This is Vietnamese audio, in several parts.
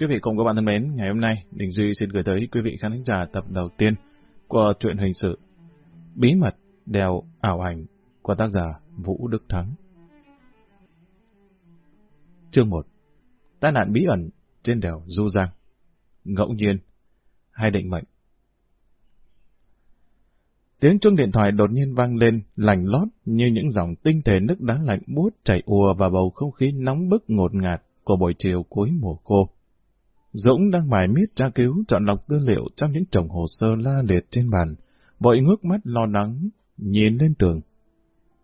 Quý vị cùng các bạn thân mến, ngày hôm nay Đình Duy xin gửi tới quý vị khán thính giả tập đầu tiên của truyện hình sự Bí mật đèo ảo ảnh của tác giả Vũ Đức Thắng. Chương 1 Tai nạn bí ẩn trên đèo Du Giang Ngẫu nhiên hay định mệnh Tiếng chuông điện thoại đột nhiên vang lên, lành lót như những dòng tinh thể nước đá lạnh buốt chảy ùa vào bầu không khí nóng bức ngột ngạt của buổi chiều cuối mùa khô. Dũng đang mải miết tra cứu chọn lọc tư liệu trong những chồng hồ sơ la liệt trên bàn, vội ngước mắt lo lắng, nhìn lên tường.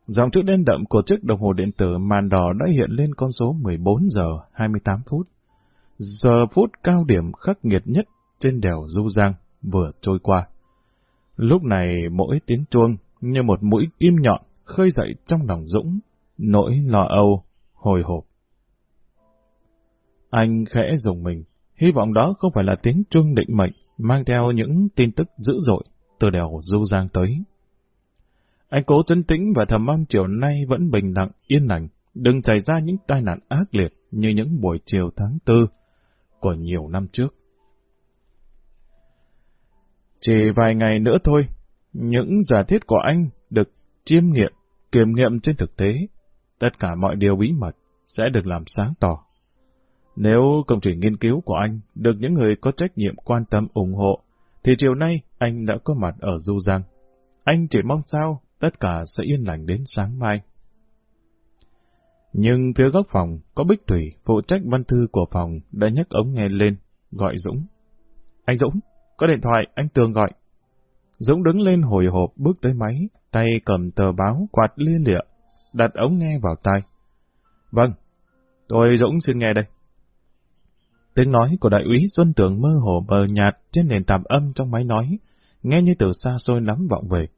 Dòng chữ đen đậm của chiếc đồng hồ điện tử màn đỏ đã hiện lên con số 14 giờ 28 phút. Giờ phút cao điểm khắc nghiệt nhất trên đèo Du Giang vừa trôi qua. Lúc này mỗi tiếng chuông như một mũi kim nhọn khơi dậy trong lòng Dũng, nỗi lo âu, hồi hộp. Anh khẽ dùng mình, hy vọng đó không phải là tiếng chuông định mệnh mang theo những tin tức dữ dội từ đèo Du Giang tới. Anh cố trấn tĩnh và thầm mong chiều nay vẫn bình lặng, yên lành, đừng xảy ra những tai nạn ác liệt như những buổi chiều tháng tư của nhiều năm trước. Chỉ vài ngày nữa thôi, những giả thiết của anh được chiêm nghiệm, kiểm nghiệm trên thực tế. Tất cả mọi điều bí mật sẽ được làm sáng tỏ. Nếu công trình nghiên cứu của anh được những người có trách nhiệm quan tâm ủng hộ, thì chiều nay anh đã có mặt ở Du Giang. Anh chỉ mong sao tất cả sẽ yên lành đến sáng mai. Nhưng phía góc phòng có Bích Thủy, phụ trách văn thư của phòng, đã nhấc ống nghe lên, gọi Dũng. Anh Dũng, có điện thoại, anh Tường gọi. Dũng đứng lên hồi hộp bước tới máy, tay cầm tờ báo quạt liên lịa, đặt ống nghe vào tai. Vâng, tôi Dũng xin nghe đây. Tiếng nói của đại úy Xuân Tường mơ hồ mờ nhạt trên nền tạp âm trong máy nói, nghe như từ xa xôi lắm vọng về.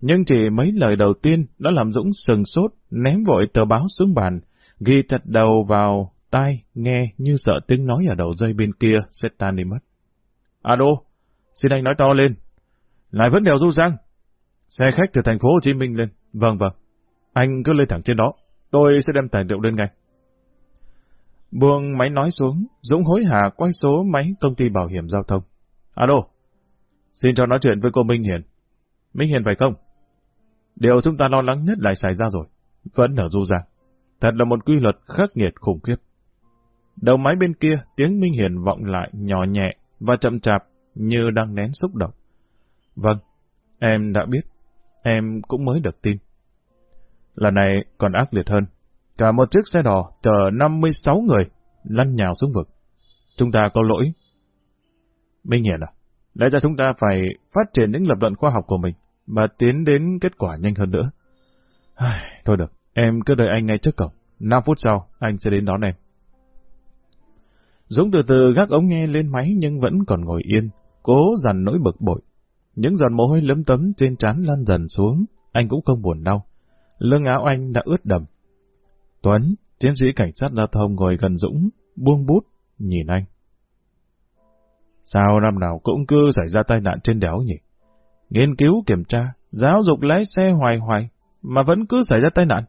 Nhưng chỉ mấy lời đầu tiên đã làm Dũng sừng sốt, ném vội tờ báo xuống bàn, ghi chặt đầu vào tai, nghe như sợ tiếng nói ở đầu dây bên kia sẽ tan đi mất. Alo, xin anh nói to lên. Lại vẫn đèo du giang. Xe khách từ thành phố Hồ Chí Minh lên. Vâng vâng. Anh cứ lên thẳng trên đó. Tôi sẽ đem tài liệu lên ngay. Buông máy nói xuống, Dũng hối hả quay số máy công ty bảo hiểm giao thông. Alo, xin cho nói chuyện với cô Minh Hiền. Minh Hiền phải không? Điều chúng ta lo lắng nhất lại xảy ra rồi. Vẫn ở du ra. Thật là một quy luật khắc nghiệt khủng khiếp. Đầu máy bên kia, tiếng Minh Hiền vọng lại nhỏ nhẹ và chậm chạp như đang nén xúc động. Vâng, em đã biết. Em cũng mới được tin. Lần này còn ác liệt hơn. Cả một chiếc xe đỏ chở 56 người lăn nhào xuống vực. Chúng ta có lỗi. Minh Hiển à, lẽ ra chúng ta phải phát triển những lập luận khoa học của mình và tiến đến kết quả nhanh hơn nữa. Ai, thôi được, em cứ đợi anh ngay trước cổng. 5 phút sau, anh sẽ đến đón em. Dũng từ từ gác ống nghe lên máy nhưng vẫn còn ngồi yên, cố dằn nỗi bực bội. Những giọt mồ hôi lấm tấm trên trán lan dần xuống, anh cũng không buồn đau. Lưng áo anh đã ướt đầm. Tuấn, chiến sĩ cảnh sát giao thông ngồi gần Dũng, buông bút, nhìn anh. Sao năm nào cũng cứ xảy ra tai nạn trên đéo nhỉ? Nghiên cứu kiểm tra, giáo dục lái xe hoài hoài, mà vẫn cứ xảy ra tai nạn.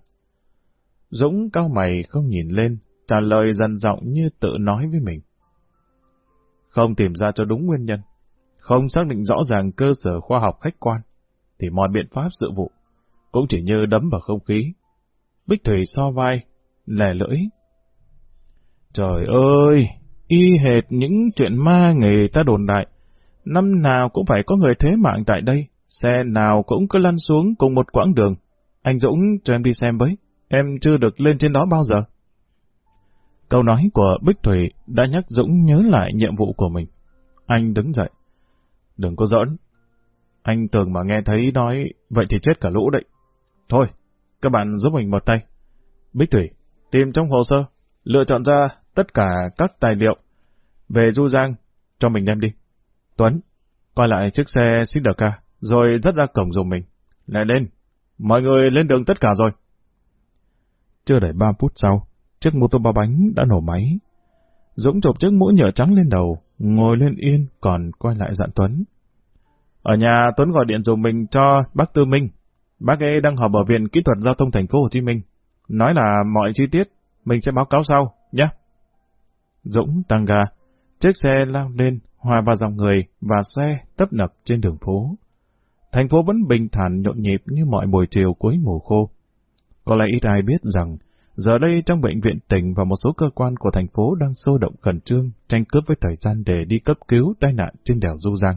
Dũng cao mày không nhìn lên, trả lời dần giọng như tự nói với mình. Không tìm ra cho đúng nguyên nhân, không xác định rõ ràng cơ sở khoa học khách quan, thì mọi biện pháp sự vụ cũng chỉ như đấm vào không khí. Bích Thủy so vai, lè lưỡi. Trời ơi, y hệt những chuyện ma nghề ta đồn đại. Năm nào cũng phải có người thế mạng tại đây, xe nào cũng cứ lăn xuống cùng một quãng đường. Anh Dũng cho em đi xem với, em chưa được lên trên đó bao giờ. Câu nói của Bích Thủy đã nhắc Dũng nhớ lại nhiệm vụ của mình. Anh đứng dậy. Đừng có giỡn. Anh tưởng mà nghe thấy nói, vậy thì chết cả lũ đấy. Thôi, các bạn giúp mình một tay. Bích Thủy, tìm trong hồ sơ, lựa chọn ra tất cả các tài liệu về Du Giang, cho mình đem đi. Tuấn, quay lại chiếc xe Siderca, rồi dắt ra cổng dùng mình. Lại lên, mọi người lên đường tất cả rồi. Chưa đầy ba phút sau, chiếc mô tô ba bánh đã nổ máy. Dũng chộp chiếc mũ nhựa trắng lên đầu, ngồi lên yên, còn quay lại dặn Tuấn. Ở nhà Tuấn gọi điện dùng mình cho bác Tư Minh. Bác ấy đang họp ở Viện Kỹ thuật Giao thông Thành phố Hồ Chí Minh. Nói là mọi chi tiết mình sẽ báo cáo sau, nhé. Dũng tăng ga, Chiếc xe lao lên, hòa vào dòng người và xe tấp nập trên đường phố. Thành phố vẫn bình thản nhộn nhịp như mọi buổi chiều cuối mùa khô. Có lẽ ít ai biết rằng, giờ đây trong bệnh viện tỉnh và một số cơ quan của thành phố đang sôi động khẩn trương, tranh cướp với thời gian để đi cấp cứu tai nạn trên đèo Du Giang.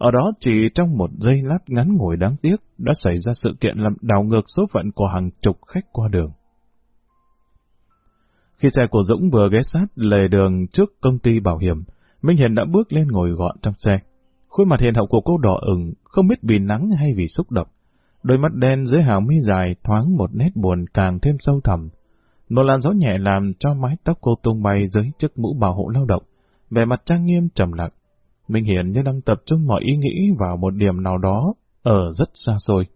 Ở đó chỉ trong một giây lát ngắn ngủi đáng tiếc đã xảy ra sự kiện làm đảo ngược số phận của hàng chục khách qua đường. Khi xe của Dũng vừa ghé sát lề đường trước công ty bảo hiểm, Minh Hiền đã bước lên ngồi gọn trong xe. Khuôn mặt hiền hậu của cô đỏ ửng, không biết vì nắng hay vì xúc động. Đôi mắt đen dưới hào mi dài thoáng một nét buồn càng thêm sâu thẳm. Một làn gió nhẹ làm cho mái tóc cô tung bay dưới chiếc mũ bảo hộ lao động, vẻ mặt trang nghiêm trầm lặng. Minh Hiền như đang tập trung mọi ý nghĩ vào một điểm nào đó, ở rất xa xôi.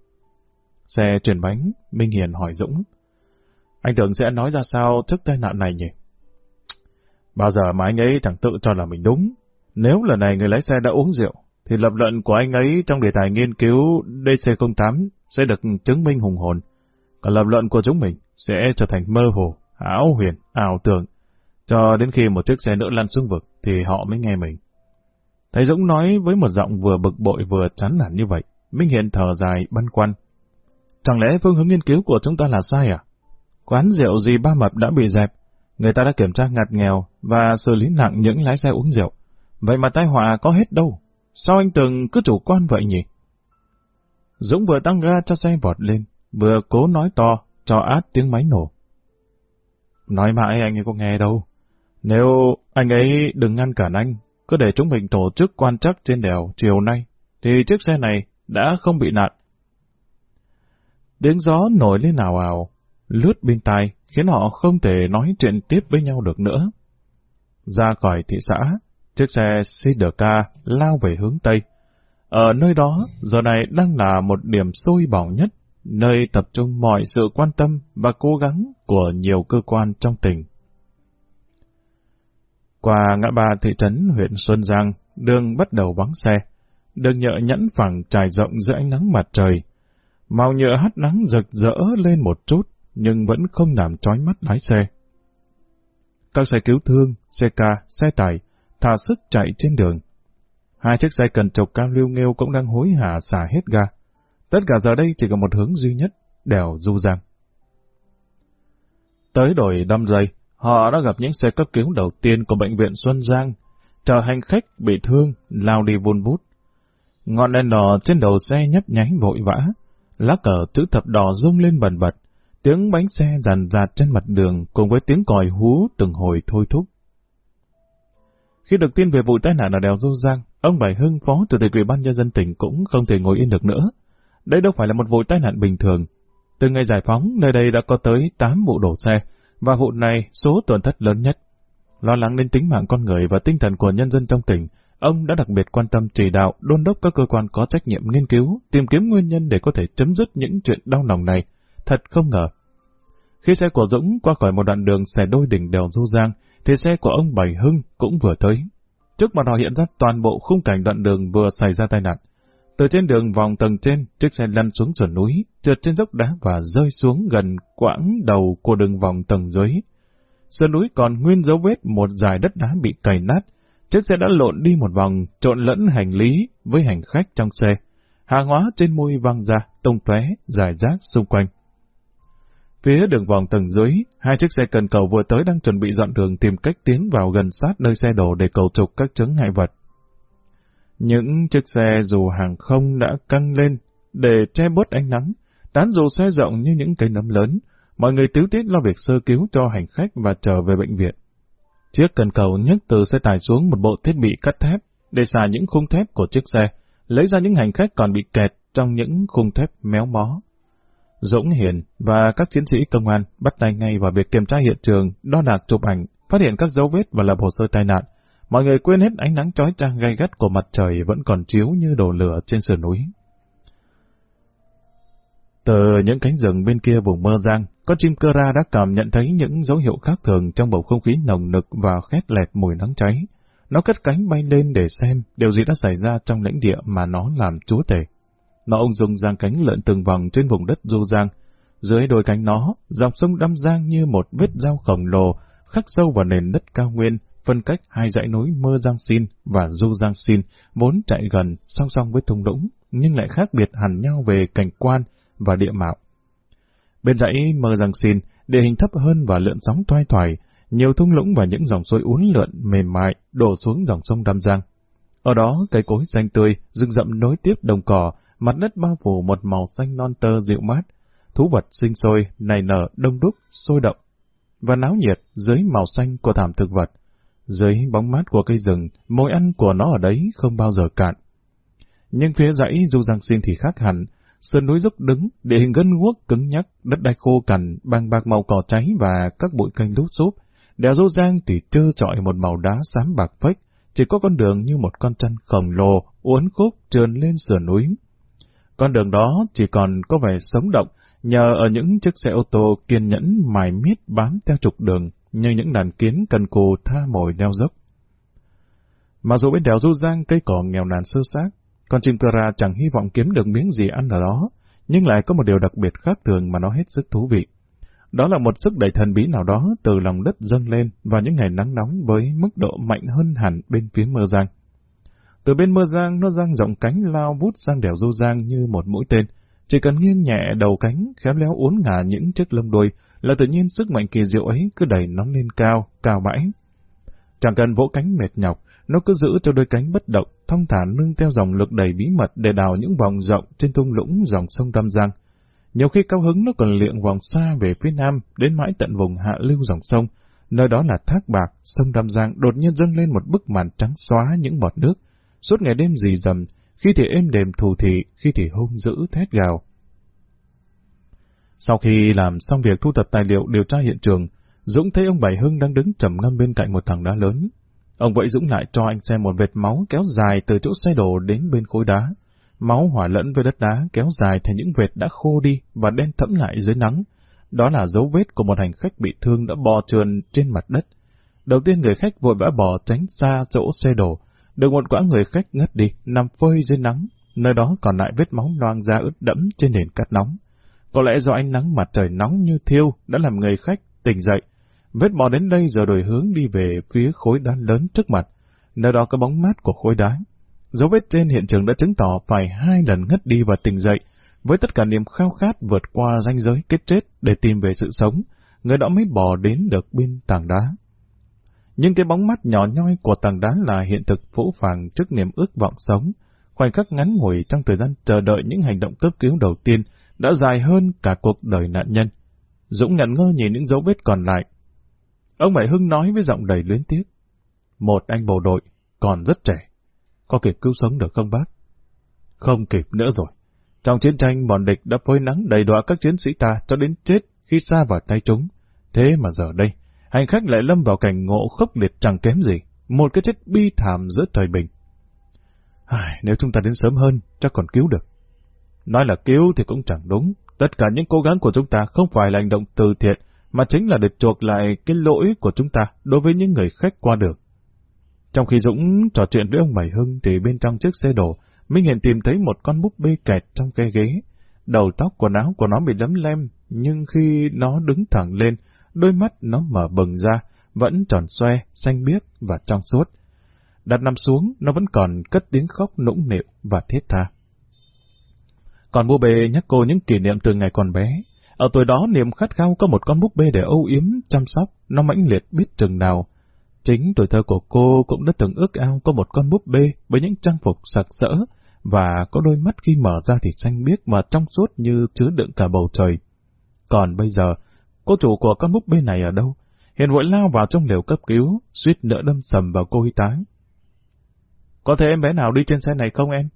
Xe chuyển bánh, Minh Hiền hỏi Dũng. Anh tưởng sẽ nói ra sao trước tai nạn này nhỉ? Bao giờ mà anh ấy chẳng tự cho là mình đúng. Nếu lần này người lái xe đã uống rượu, thì lập luận của anh ấy trong đề tài nghiên cứu DC08 sẽ được chứng minh hùng hồn. Còn lập luận của chúng mình sẽ trở thành mơ hồ, ảo huyền, ảo tưởng. Cho đến khi một chiếc xe nữa lăn xuống vực thì họ mới nghe mình. Thầy Dũng nói với một giọng vừa bực bội vừa chán nản như vậy, Minh Hiền thở dài, băn khoăn. Chẳng lẽ phương hướng nghiên cứu của chúng ta là sai à? Quán rượu gì ba mập đã bị dẹp, người ta đã kiểm tra ngặt nghèo và xử lý nặng những lái xe uống rượu. Vậy mà tai họa có hết đâu. Sao anh Tường cứ chủ quan vậy nhỉ? Dũng vừa tăng ga cho xe vọt lên, vừa cố nói to, cho át tiếng máy nổ. Nói mãi anh ấy có nghe đâu. Nếu anh ấy đừng ngăn cản anh, cứ để chúng mình tổ chức quan trắc trên đèo chiều nay, thì chiếc xe này đã không bị nạn. Tiếng gió nổi lên nào ảo, lướt bên tai, khiến họ không thể nói chuyện tiếp với nhau được nữa. Ra khỏi thị xã, chiếc xe Siderca lao về hướng Tây. Ở nơi đó, giờ này đang là một điểm sôi bỏng nhất, nơi tập trung mọi sự quan tâm và cố gắng của nhiều cơ quan trong tỉnh. Qua ngã ba thị trấn huyện Xuân Giang, đường bắt đầu vắng xe. Đường nhựa nhẫn phẳng trải rộng dưới ánh nắng mặt trời. Màu nhựa hắt nắng rực rỡ lên một chút, nhưng vẫn không làm trói mắt lái xe. Các xe cứu thương, xe ca, xe tải, thả sức chạy trên đường. Hai chiếc xe cần trục cao lưu nghêu cũng đang hối hả xả hết ga. Tất cả giờ đây chỉ có một hướng duy nhất, đèo Du Giang. Tới đổi đâm dây, họ đã gặp những xe cấp cứu đầu tiên của bệnh viện Xuân Giang, chờ hành khách bị thương, lao đi vun vút. Ngọn đèn đỏ trên đầu xe nhấp nháy vội vã, lá cờ chữ thập đỏ rung lên bần bật, tiếng bánh xe dàn dạt trên mặt đường cùng với tiếng còi hú từng hồi thôi thúc. Khi được tin về vụ tai nạn ở đèo Du Giang, ông Bảy Hưng, phó chủ tịch ủy ban nhân dân tỉnh cũng không thể ngồi yên được nữa. Đây đâu phải là một vụ tai nạn bình thường. Từ ngày giải phóng, nơi đây đã có tới 8 vụ đổ xe, và vụ này số tổn thất lớn nhất. Lo lắng đến tính mạng con người và tinh thần của nhân dân trong tỉnh, ông đã đặc biệt quan tâm chỉ đạo, đôn đốc các cơ quan có trách nhiệm nghiên cứu, tìm kiếm nguyên nhân để có thể chấm dứt những chuyện đau lòng này. Thật không ngờ. Khi xe của Dũng qua khỏi một đoạn đường xẻ đôi đỉnh đèo Du Giang, thì xe của ông Bảy Hưng cũng vừa tới. Trước mặt họ hiện ra toàn bộ khung cảnh đoạn đường vừa xảy ra tai nạn. Từ trên đường vòng tầng trên, chiếc xe lăn xuống sườn núi, trượt trên dốc đá và rơi xuống gần quãng đầu của đường vòng tầng dưới. Sườn núi còn nguyên dấu vết một dải đất đá bị cày nát. Chiếc xe đã lộn đi một vòng, trộn lẫn hành lý với hành khách trong xe. Hàng hóa trên môi văng ra, tung tóe, dài rác xung quanh. Phía đường vòng tầng dưới, hai chiếc xe cần cầu vừa tới đang chuẩn bị dọn đường tìm cách tiến vào gần sát nơi xe đổ để cầu trục các chứng ngại vật. Những chiếc xe dù hàng không đã căng lên để che bớt ánh nắng, tán dù xe rộng như những cây nấm lớn, mọi người tiếu tiết lo việc sơ cứu cho hành khách và trở về bệnh viện. Chiếc cần cầu nhấc từ xe tải xuống một bộ thiết bị cắt thép để xả những khung thép của chiếc xe, lấy ra những hành khách còn bị kẹt trong những khung thép méo mó. Dũng Hiền và các chiến sĩ công an bắt tay ngay vào việc kiểm tra hiện trường, đo đạc chụp ảnh, phát hiện các dấu vết và lập hồ sơ tai nạn. Mọi người quên hết ánh nắng chói chang gay gắt của mặt trời vẫn còn chiếu như đồ lửa trên sườn núi. Từ những cánh rừng bên kia vùng mơ giang, con chim cơ ra đã cảm nhận thấy những dấu hiệu khác thường trong bầu không khí nồng nực và khét lẹt mùi nắng cháy. Nó cất cánh bay lên để xem điều gì đã xảy ra trong lãnh địa mà nó làm chúa tể. Nó ung dung giang cánh lượn từng vòng trên vùng đất du giang. Dưới đôi cánh nó, dòng sông đâm giang như một vết dao khổng lồ, khắc sâu vào nền đất cao nguyên, phân cách hai dãy núi Mơ Giang Xin và Du Giang Xin, vốn chạy gần song song với thung lũng, nhưng lại khác biệt hẳn nhau về cảnh quan và địa mạo. Bên dãy Mơ Giang Xin, địa hình thấp hơn và lượn sóng toai thoải, nhiều thung lũng và những dòng suối uốn lượn mềm mại đổ xuống dòng sông Đam Giang. Ở đó, cây cối xanh tươi, rừng rậm nối tiếp đồng cỏ, mặt đất bao phủ một màu xanh non tơ dịu mát. Thú vật sinh sôi, nảy nở, đông đúc, sôi động, và náo nhiệt dưới màu xanh của thảm thực vật. Dưới bóng mát của cây rừng, mồi ăn của nó ở đấy không bao giờ cạn. Nhưng phía dãy Du Giang Xin thì khác hẳn, sơn núi dốc đứng, địa hình gân guốc cứng nhắc, đất đai khô cằn, bằng bạc màu cỏ cháy và các bụi canh lút xúp. Đèo Du Giang thì trơ trọi một màu đá xám bạc phách, chỉ có con đường như một con chăn khổng lồ, uốn khúc trườn lên sườn núi. Con đường đó chỉ còn có vẻ sống động, nhờ ở những chiếc xe ô tô kiên nhẫn mài miết bám theo trục đường, như những đàn kiến cần cù tha mồi leo dốc. Mà dù bên đèo Du Giang cây cỏ nghèo nàn sơ xác, con chim cơ ra chẳng hy vọng kiếm được miếng gì ăn ở đó, nhưng lại có một điều đặc biệt khác thường mà nó hết sức thú vị. Đó là một sức đẩy thần bí nào đó từ lòng đất dâng lên vào những ngày nắng nóng với mức độ mạnh hơn hẳn bên phía mơ giang. Từ bên mơ giang, nó giang rộng cánh lao vút sang đèo Du Giang như một mũi tên. Chỉ cần nghiêng nhẹ đầu cánh, khéo léo uốn ngả những chiếc lông đuôi, là tự nhiên sức mạnh kỳ diệu ấy cứ đẩy nó lên cao, cao mãi. Chẳng cần vỗ cánh mệt nhọc, nó cứ giữ cho đôi cánh bất động, thong thả nương theo dòng lực đầy bí mật để đào những vòng rộng trên thung lũng dòng sông Tam Giang. Nhiều khi cao hứng nó còn liệng vòng xa về phía nam, đến mãi tận vùng hạ lưu dòng sông, nơi đó là thác bạc, sông Tam Giang đột nhiên dâng lên một bức màn trắng xóa những bọt nước, suốt ngày đêm dì dầm, khi thì êm đềm thù thị, khi thì hung dữ thét gào. Sau khi làm xong việc thu thập tài liệu điều tra hiện trường, Dũng thấy ông Bảy Hưng đang đứng trầm ngâm bên cạnh một thằng đá lớn. Ông vẫy Dũng lại cho anh xem một vệt máu kéo dài từ chỗ xe đổ đến bên khối đá. Máu hòa lẫn với đất đá kéo dài thành những vệt đã khô đi và đen thẫm lại dưới nắng. Đó là dấu vết của một hành khách bị thương đã bò trườn trên mặt đất. Đầu tiên người khách vội vã bỏ tránh xa chỗ xe đổ, được một quãng người khách ngất đi, nằm phơi dưới nắng, nơi đó còn lại vết máu loang ra ướt đẫm trên nền cát nóng. Có lẽ do ánh nắng mặt trời nóng như thiêu đã làm người khách tỉnh dậy. Vết bò đến đây giờ đổi hướng đi về phía khối đá lớn trước mặt, nơi đó có bóng mát của khối đá. Dấu vết trên hiện trường đã chứng tỏ phải hai lần ngất đi và tỉnh dậy, với tất cả niềm khao khát vượt qua ranh giới kết chết để tìm về sự sống, người đó mới bò đến được bên tảng đá. Nhưng cái bóng mắt nhỏ nhoi của tảng đá là hiện thực phũ phàng trước niềm ước vọng sống, khoảnh khắc ngắn ngủi trong thời gian chờ đợi những hành động cấp cứu đầu tiên đã dài hơn cả cuộc đời nạn nhân. Dũng ngẩn ngơ nhìn những dấu vết còn lại. Ông Bảy Hưng nói với giọng đầy luyến tiếc. Một anh bộ đội, còn rất trẻ. Có kịp cứu sống được không bác? Không kịp nữa rồi. Trong chiến tranh, bọn địch đã phơi nắng đầy đọa các chiến sĩ ta cho đến chết khi xa vào tay chúng. Thế mà giờ đây, hành khách lại lâm vào cảnh ngộ khốc liệt chẳng kém gì. Một cái chết bi thảm giữa thời bình. Ai, nếu chúng ta đến sớm hơn, chắc còn cứu được. Nói là cứu thì cũng chẳng đúng. Tất cả những cố gắng của chúng ta không phải là hành động từ thiện, mà chính là để chuộc lại cái lỗi của chúng ta đối với những người khách qua đường. Trong khi Dũng trò chuyện với ông Bảy Hưng thì bên trong chiếc xe đổ, Minh Hiền tìm thấy một con búp bê kẹt trong cây ghế. Đầu tóc quần áo của nó bị lấm lem, nhưng khi nó đứng thẳng lên, đôi mắt nó mở bừng ra, vẫn tròn xoe, xanh biếc và trong suốt. Đặt nằm xuống, nó vẫn còn cất tiếng khóc nũng nịu và thiết tha. Còn búp bê nhắc cô những kỷ niệm từ ngày còn bé. Ở tuổi đó niềm khát khao có một con búp bê để âu yếm, chăm sóc, nó mãnh liệt biết chừng nào. Chính tuổi thơ của cô cũng đã từng ước ao có một con búp bê với những trang phục sặc sỡ và có đôi mắt khi mở ra thì xanh biếc mà trong suốt như chứa đựng cả bầu trời. Còn bây giờ, cô chủ của con búp bê này ở đâu? Hiền vội lao vào trong liều cấp cứu, suýt nữa đâm sầm vào cô y tá. Có thể em bé nào đi trên xe này không em?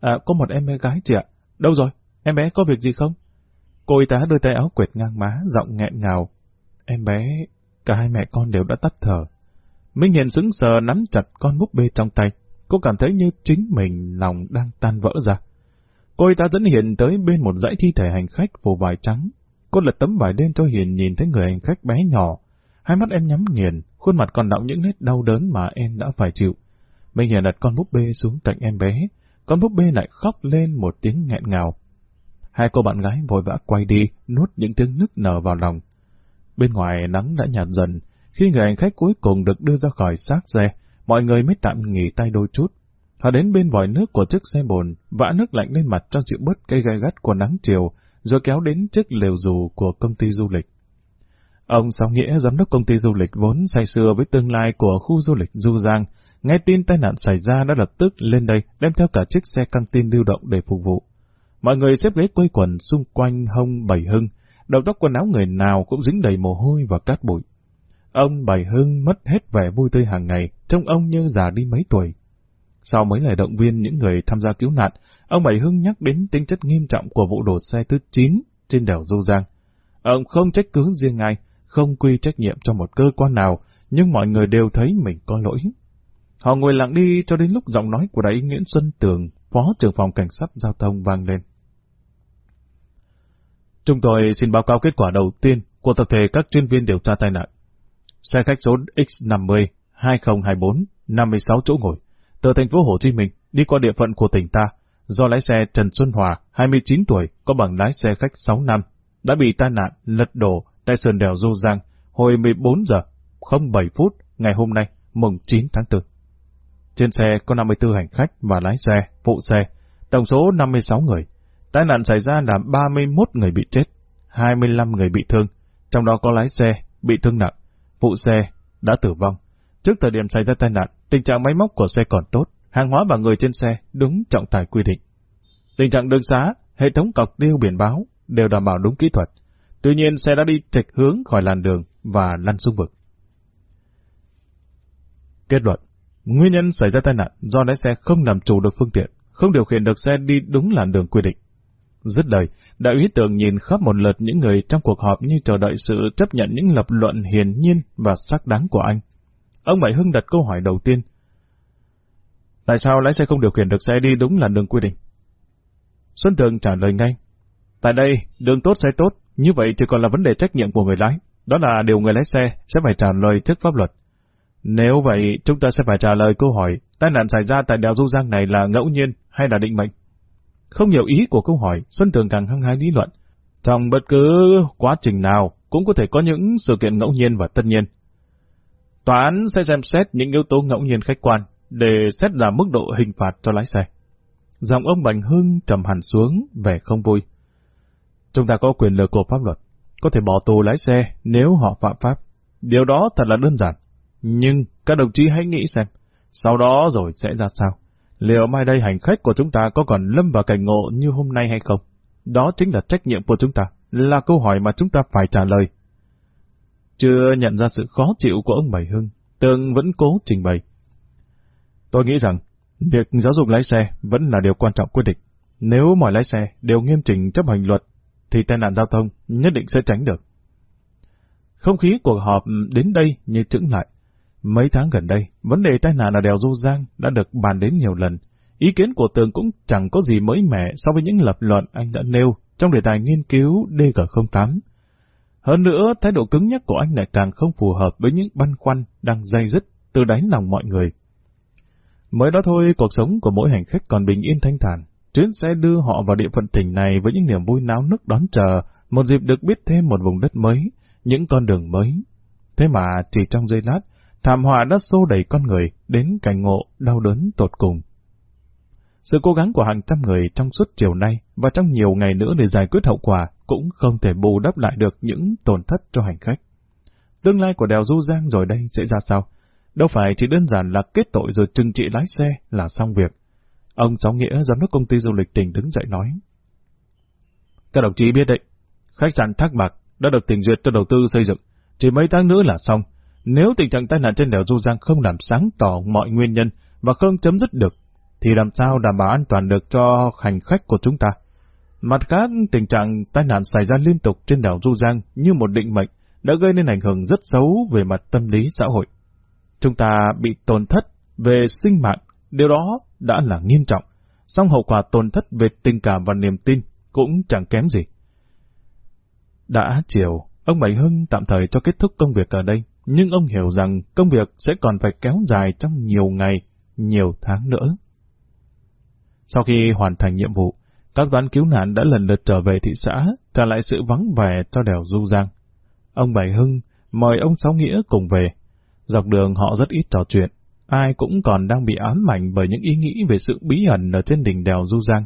À, có một em bé gái chị ạ. Đâu rồi? Em bé có việc gì không? Cô y tá đưa tay áo quệt ngang má, giọng nghẹn ngào. Em bé, cả hai mẹ con đều đã tắt thở. Minh Hiền sững sờ nắm chặt con búp bê trong tay. Cô cảm thấy như chính mình lòng đang tan vỡ ra. Cô y tá dẫn Hiền tới bên một dãy thi thể hành khách phủ vải trắng. Cô lật tấm vải đen cho Hiền nhìn thấy người hành khách bé nhỏ. Hai mắt em nhắm nghiền, khuôn mặt còn đọng những nét đau đớn mà em đã phải chịu. Minh Hiền đặt con búp bê xuống cạnh em bé, con búp bê lại khóc lên một tiếng nghẹn ngào. Hai cô bạn gái vội vã quay đi, nuốt những tiếng nức nở vào lòng. Bên ngoài nắng đã nhạt dần, khi người hành khách cuối cùng được đưa ra khỏi xác xe, mọi người mới tạm nghỉ tay đôi chút. Họ đến bên vòi nước của chiếc xe bồn, vã nước lạnh lên mặt cho dịu bớt cây gai gắt của nắng chiều, rồi kéo đến chiếc lều dù của công ty du lịch. Ông Sáu Nghĩa, giám đốc công ty du lịch vốn say sưa với tương lai của khu du lịch Du Giang, nghe tin tai nạn xảy ra đã lập tức lên đây đem theo cả chiếc xe căng tin lưu động để phục vụ. Mọi người xếp ghế quây quần xung quanh hông Bảy Hưng, đầu tóc quần áo người nào cũng dính đầy mồ hôi và cát bụi. Ông Bảy Hưng mất hết vẻ vui tươi hàng ngày, trông ông như già đi mấy tuổi. Sau mấy lời động viên những người tham gia cứu nạn, ông Bảy Hưng nhắc đến tính chất nghiêm trọng của vụ đổ xe thứ 9 trên đèo Du Giang. Ông không trách cứ riêng ai, không quy trách nhiệm cho một cơ quan nào, nhưng mọi người đều thấy mình có lỗi. Họ ngồi lặng đi cho đến lúc giọng nói của đại Nguyễn Xuân Tường, phó trưởng phòng cảnh sát giao thông vang lên. Chúng tôi xin báo cáo kết quả đầu tiên của tập thể các chuyên viên điều tra tai nạn. Xe khách số X50 2024 56 chỗ ngồi từ thành phố Hồ Chí Minh đi qua địa phận của tỉnh ta do lái xe Trần Xuân Hòa 29 tuổi có bằng lái xe khách 6 năm đã bị tai nạn lật đổ tại sườn đèo Du Giang hồi 14 giờ 07 phút ngày hôm nay mùng 9 tháng 4. Trên xe có 54 hành khách và lái xe, phụ xe, tổng số 56 người. Tai nạn xảy ra làm 31 người bị chết, 25 người bị thương, trong đó có lái xe bị thương nặng, phụ xe đã tử vong. Trước thời điểm xảy ra tai nạn, tình trạng máy móc của xe còn tốt, hàng hóa và người trên xe đúng trọng tải quy định. Tình trạng đường xá, hệ thống cọc tiêu biển báo đều đảm bảo đúng kỹ thuật. Tuy nhiên xe đã đi trịch hướng khỏi làn đường và lăn xuống vực. Kết luận Nguyên nhân xảy ra tai nạn do lái xe không làm chủ được phương tiện, không điều khiển được xe đi đúng làn đường quy định. Dứt lời, đại úy tường nhìn khắp một lượt những người trong cuộc họp như chờ đợi sự chấp nhận những lập luận hiển nhiên và xác đáng của anh. Ông Bảy Hưng đặt câu hỏi đầu tiên. Tại sao lái xe không điều khiển được xe đi đúng làn đường quy định? Xuân Tường trả lời ngay. Tại đây, đường tốt xe tốt, như vậy chỉ còn là vấn đề trách nhiệm của người lái. Đó là điều người lái xe sẽ phải trả lời trước pháp luật. Nếu vậy, chúng ta sẽ phải trả lời câu hỏi, tai nạn xảy ra tại đèo Du Giang này là ngẫu nhiên hay là định mệnh? Không hiểu ý của câu hỏi, Xuân Tường càng hăng hái lý luận. Trong bất cứ quá trình nào cũng có thể có những sự kiện ngẫu nhiên và tất nhiên. Tòa án sẽ xem xét những yếu tố ngẫu nhiên khách quan để xét giảm mức độ hình phạt cho lái xe. Giọng ông Bành Hưng trầm hẳn xuống, vẻ không vui. Chúng ta có quyền lực của pháp luật, có thể bỏ tù lái xe nếu họ phạm pháp. Điều đó thật là đơn giản. Nhưng các đồng chí hãy nghĩ xem, sau đó rồi sẽ ra sao? Liệu mai đây hành khách của chúng ta có còn lâm vào cảnh ngộ như hôm nay hay không? Đó chính là trách nhiệm của chúng ta, là câu hỏi mà chúng ta phải trả lời. Chưa nhận ra sự khó chịu của ông Bảy Hưng, Tường vẫn cố trình bày. Tôi nghĩ rằng, việc giáo dục lái xe vẫn là điều quan trọng quyết định. Nếu mọi lái xe đều nghiêm chỉnh chấp hành luật, thì tai nạn giao thông nhất định sẽ tránh được. Không khí cuộc họp đến đây như trứng lại. Mấy tháng gần đây, vấn đề tai nạn ở đèo Du Giang đã được bàn đến nhiều lần. Ý kiến của Tường cũng chẳng có gì mới mẻ so với những lập luận anh đã nêu trong đề tài nghiên cứu DG08. Hơn nữa, thái độ cứng nhắc của anh lại càng không phù hợp với những băn khoăn đang dây dứt từ đáy lòng mọi người. Mới đó thôi, cuộc sống của mỗi hành khách còn bình yên thanh thản. Chuyến xe đưa họ vào địa phận tỉnh này với những niềm vui náo nức đón chờ, một dịp được biết thêm một vùng đất mới, những con đường mới. Thế mà chỉ trong giây lát, thảm họa đã xô đẩy con người đến cảnh ngộ đau đớn tột cùng. Sự cố gắng của hàng trăm người trong suốt chiều nay và trong nhiều ngày nữa để giải quyết hậu quả cũng không thể bù đắp lại được những tổn thất cho hành khách. Tương lai của đèo Du Giang rồi đây sẽ ra sao? Đâu phải chỉ đơn giản là kết tội rồi trừng trị lái xe là xong việc. Ông Sáu Nghĩa, giám đốc công ty du lịch tỉnh đứng dậy nói. Các đồng chí biết đấy, khách sạn Thác Bạc đã được tỉnh duyệt cho đầu tư xây dựng, chỉ mấy tháng nữa là xong. Nếu tình trạng tai nạn trên đèo Du Giang không làm sáng tỏ mọi nguyên nhân và không chấm dứt được, thì làm sao đảm bảo an toàn được cho hành khách của chúng ta? Mặt khác, tình trạng tai nạn xảy ra liên tục trên đảo Du Giang như một định mệnh đã gây nên ảnh hưởng rất xấu về mặt tâm lý xã hội. Chúng ta bị tổn thất về sinh mạng, điều đó đã là nghiêm trọng, song hậu quả tổn thất về tình cảm và niềm tin cũng chẳng kém gì. Đã chiều, ông Bảy Hưng tạm thời cho kết thúc công việc ở đây, nhưng ông hiểu rằng công việc sẽ còn phải kéo dài trong nhiều ngày, nhiều tháng nữa. Sau khi hoàn thành nhiệm vụ, các đoàn cứu nạn đã lần lượt trở về thị xã, trả lại sự vắng vẻ cho đèo Du Giang. Ông Bảy Hưng mời ông Sáu Nghĩa cùng về. Dọc đường họ rất ít trò chuyện, ai cũng còn đang bị ám ảnh bởi những ý nghĩ về sự bí ẩn ở trên đỉnh đèo Du Giang.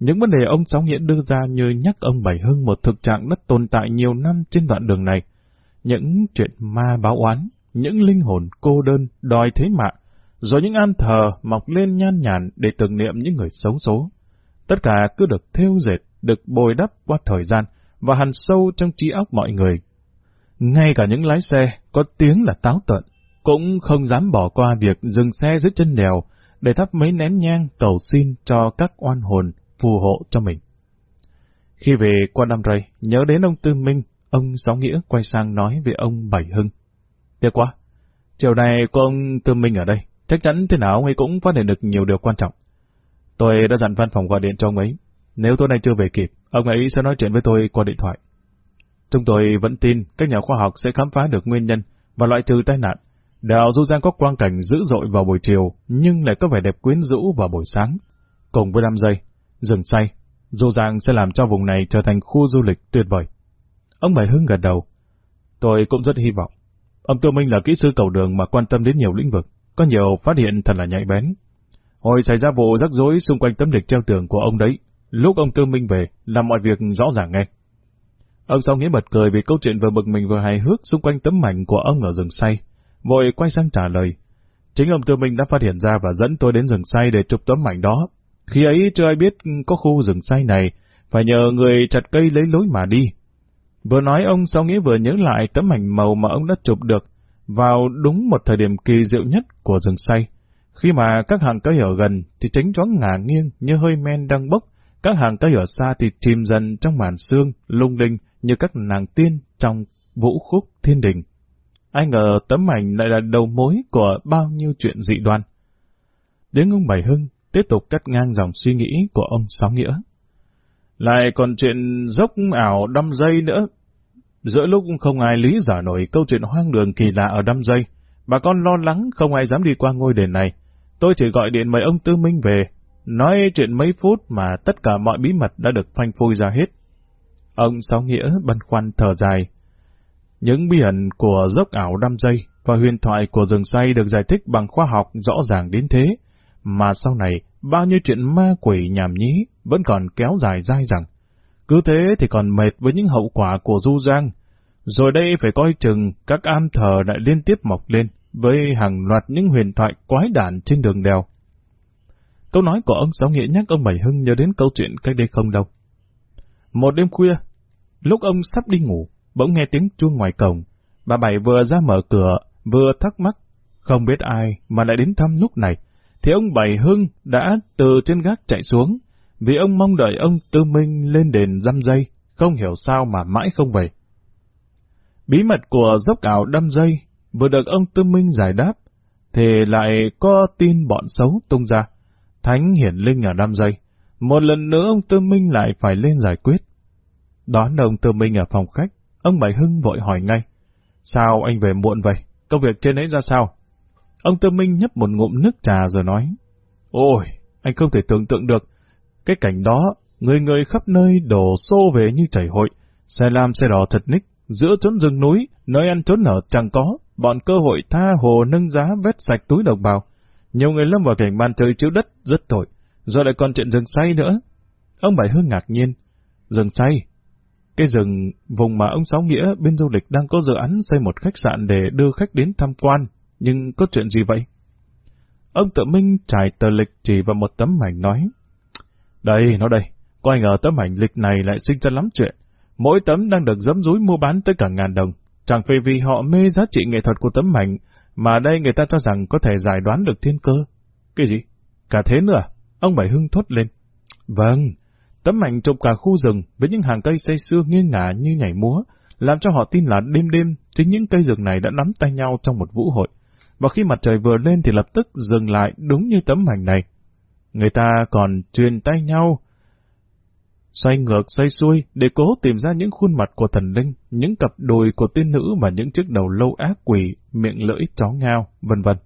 Những vấn đề ông Sáu Nghĩa đưa ra như nhắc ông Bảy Hưng một thực trạng đã tồn tại nhiều năm trên đoạn đường này. Những chuyện ma báo oán, những linh hồn cô đơn đòi thế mạng, rồi những an thờ mọc lên nhan nhản để tưởng niệm những người xấu số. Tất cả cứ được thêu dệt, được bồi đắp qua thời gian và hằn sâu trong trí óc mọi người. Ngay cả những lái xe có tiếng là táo tợn, cũng không dám bỏ qua việc dừng xe dưới chân đèo để thắp mấy nén nhang cầu xin cho các oan hồn phù hộ cho mình. Khi về qua Nam Rây, nhớ đến ông Tư Minh, ông Sáu Nghĩa quay sang nói với ông Bảy Hưng. Tiếc quá, chiều nay có ông Tư Minh ở đây, chắc chắn thế nào ông ấy cũng phát hiện được nhiều điều quan trọng. Tôi đã dặn văn phòng gọi điện cho ông ấy. Nếu tối nay chưa về kịp, ông ấy sẽ nói chuyện với tôi qua điện thoại. Chúng tôi vẫn tin các nhà khoa học sẽ khám phá được nguyên nhân và loại trừ tai nạn. Đảo Du Giang có quang cảnh dữ dội vào buổi chiều, nhưng lại có vẻ đẹp quyến rũ vào buổi sáng. Cùng với 5 giây, rừng say, Du Giang sẽ làm cho vùng này trở thành khu du lịch tuyệt vời. Ông Bảy Hưng gật đầu. Tôi cũng rất hy vọng. Ông Tiêu Minh là kỹ sư cầu đường mà quan tâm đến nhiều lĩnh vực, có nhiều phát hiện thật là nhạy bén. Hồi xảy ra vụ rắc rối xung quanh tấm lịch treo tường của ông đấy, lúc ông Tiêu Minh về, làm mọi việc rõ ràng nghe. Ông Sáu Nghĩa bật cười vì câu chuyện vừa bực mình vừa hài hước xung quanh tấm mảnh của ông ở rừng say, vội quay sang trả lời. Chính ông Tiêu Minh đã phát hiện ra và dẫn tôi đến rừng say để chụp tấm mảnh đó, khi ấy chưa ai biết có khu rừng say này, phải nhờ người chặt cây lấy lối mà đi. Vừa nói ông sau nghĩa vừa nhớ lại tấm ảnh màu mà ông đã chụp được vào đúng một thời điểm kỳ diệu nhất của rừng say. Khi mà các hàng cây ở gần thì tránh chóng ngả nghiêng như hơi men đang bốc, các hàng cây ở xa thì chìm dần trong màn sương, lung linh như các nàng tiên trong vũ khúc thiên đình. Ai ngờ tấm ảnh lại là đầu mối của bao nhiêu chuyện dị đoan. Đến ông Bảy Hưng tiếp tục cắt ngang dòng suy nghĩ của ông Sáu Nghĩa. Lại còn chuyện dốc ảo đâm dây nữa. Giữa lúc không ai lý giải nổi câu chuyện hoang đường kỳ lạ ở đâm dây, bà con lo lắng không ai dám đi qua ngôi đền này. Tôi chỉ gọi điện mời ông Tư Minh về, nói chuyện mấy phút mà tất cả mọi bí mật đã được phanh phui ra hết. Ông Sáu Nghĩa băn khoăn thở dài. Những bí ẩn của dốc ảo đâm dây và huyền thoại của rừng say được giải thích bằng khoa học rõ ràng đến thế, mà sau này bao nhiêu chuyện ma quỷ nhảm nhí vẫn còn kéo dài dai dẳng. Cứ thế thì còn mệt với những hậu quả của du giang. Rồi đây phải coi chừng các am thờ lại liên tiếp mọc lên với hàng loạt những huyền thoại quái đản trên đường đèo. Câu nói của ông Sáu Nghĩa nhắc ông Bảy Hưng nhớ đến câu chuyện cách đây không đâu. Một đêm khuya, lúc ông sắp đi ngủ, bỗng nghe tiếng chuông ngoài cổng. Bà Bảy vừa ra mở cửa, vừa thắc mắc, không biết ai mà lại đến thăm lúc này thì ông Bảy Hưng đã từ trên gác chạy xuống, vì ông mong đợi ông Tư Minh lên đền dăm dây, không hiểu sao mà mãi không về. Bí mật của dốc ảo đâm dây vừa được ông Tư Minh giải đáp, thì lại có tin bọn xấu tung ra. Thánh hiển linh ở đâm dây. Một lần nữa ông Tư Minh lại phải lên giải quyết. Đón ông Tư Minh ở phòng khách, ông Bảy Hưng vội hỏi ngay. Sao anh về muộn vậy? Công việc trên ấy ra sao? Ông Tư Minh nhấp một ngụm nước trà rồi nói, Ôi, anh không thể tưởng tượng được. Cái cảnh đó, người người khắp nơi đổ xô về như chảy hội, xe lam xe đỏ thật ních, giữa chốn rừng núi, nơi ăn trốn ở chẳng có, bọn cơ hội tha hồ nâng giá vét sạch túi đồng bào. Nhiều người lâm vào cảnh bàn trời chiếu đất rất tội, rồi lại còn chuyện rừng say nữa. Ông Bảy Hương ngạc nhiên, rừng say. Cái rừng vùng mà ông Sáu Nghĩa bên du lịch đang có dự án xây một khách sạn để đưa khách đến tham quan, nhưng có chuyện gì vậy? Ông tự minh trải tờ lịch chỉ vào một tấm ảnh nói. Đây, nó đây, có ai ngờ tấm ảnh lịch này lại sinh ra lắm chuyện. Mỗi tấm đang được dấm dúi mua bán tới cả ngàn đồng. Chẳng phải vì họ mê giá trị nghệ thuật của tấm ảnh, mà đây người ta cho rằng có thể giải đoán được thiên cơ. Cái gì? Cả thế nữa à? Ông Bảy Hưng thốt lên. Vâng, tấm ảnh chụp cả khu rừng với những hàng cây xây xưa nghiêng ngả như nhảy múa, làm cho họ tin là đêm đêm chính những cây rừng này đã nắm tay nhau trong một vũ hội và khi mặt trời vừa lên thì lập tức dừng lại đúng như tấm ảnh này. Người ta còn truyền tay nhau, xoay ngược xoay xuôi để cố tìm ra những khuôn mặt của thần linh, những cặp đùi của tiên nữ và những chiếc đầu lâu ác quỷ, miệng lưỡi chó ngao, vân vân.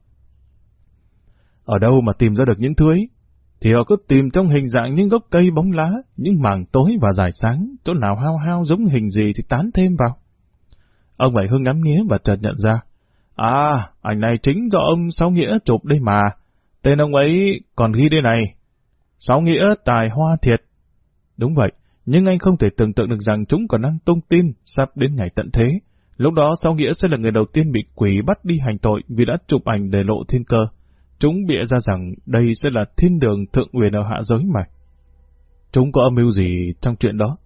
Ở đâu mà tìm ra được những thứ ấy? Thì họ cứ tìm trong hình dạng những gốc cây bóng lá, những mảng tối và dài sáng, chỗ nào hao hao giống hình gì thì tán thêm vào. Ông Bảy Hưng ngắm nghía và chợt nhận ra. À, ảnh này chính do ông Sáu Nghĩa chụp đây mà. Tên ông ấy còn ghi đây này. Sáu Nghĩa tài hoa thiệt. Đúng vậy, nhưng anh không thể tưởng tượng được rằng chúng còn đang tung tin sắp đến ngày tận thế. Lúc đó Sáu Nghĩa sẽ là người đầu tiên bị quỷ bắt đi hành tội vì đã chụp ảnh để lộ thiên cơ. Chúng bịa ra rằng đây sẽ là thiên đường thượng quyền ở hạ giới mà. Chúng có âm mưu gì trong chuyện đó?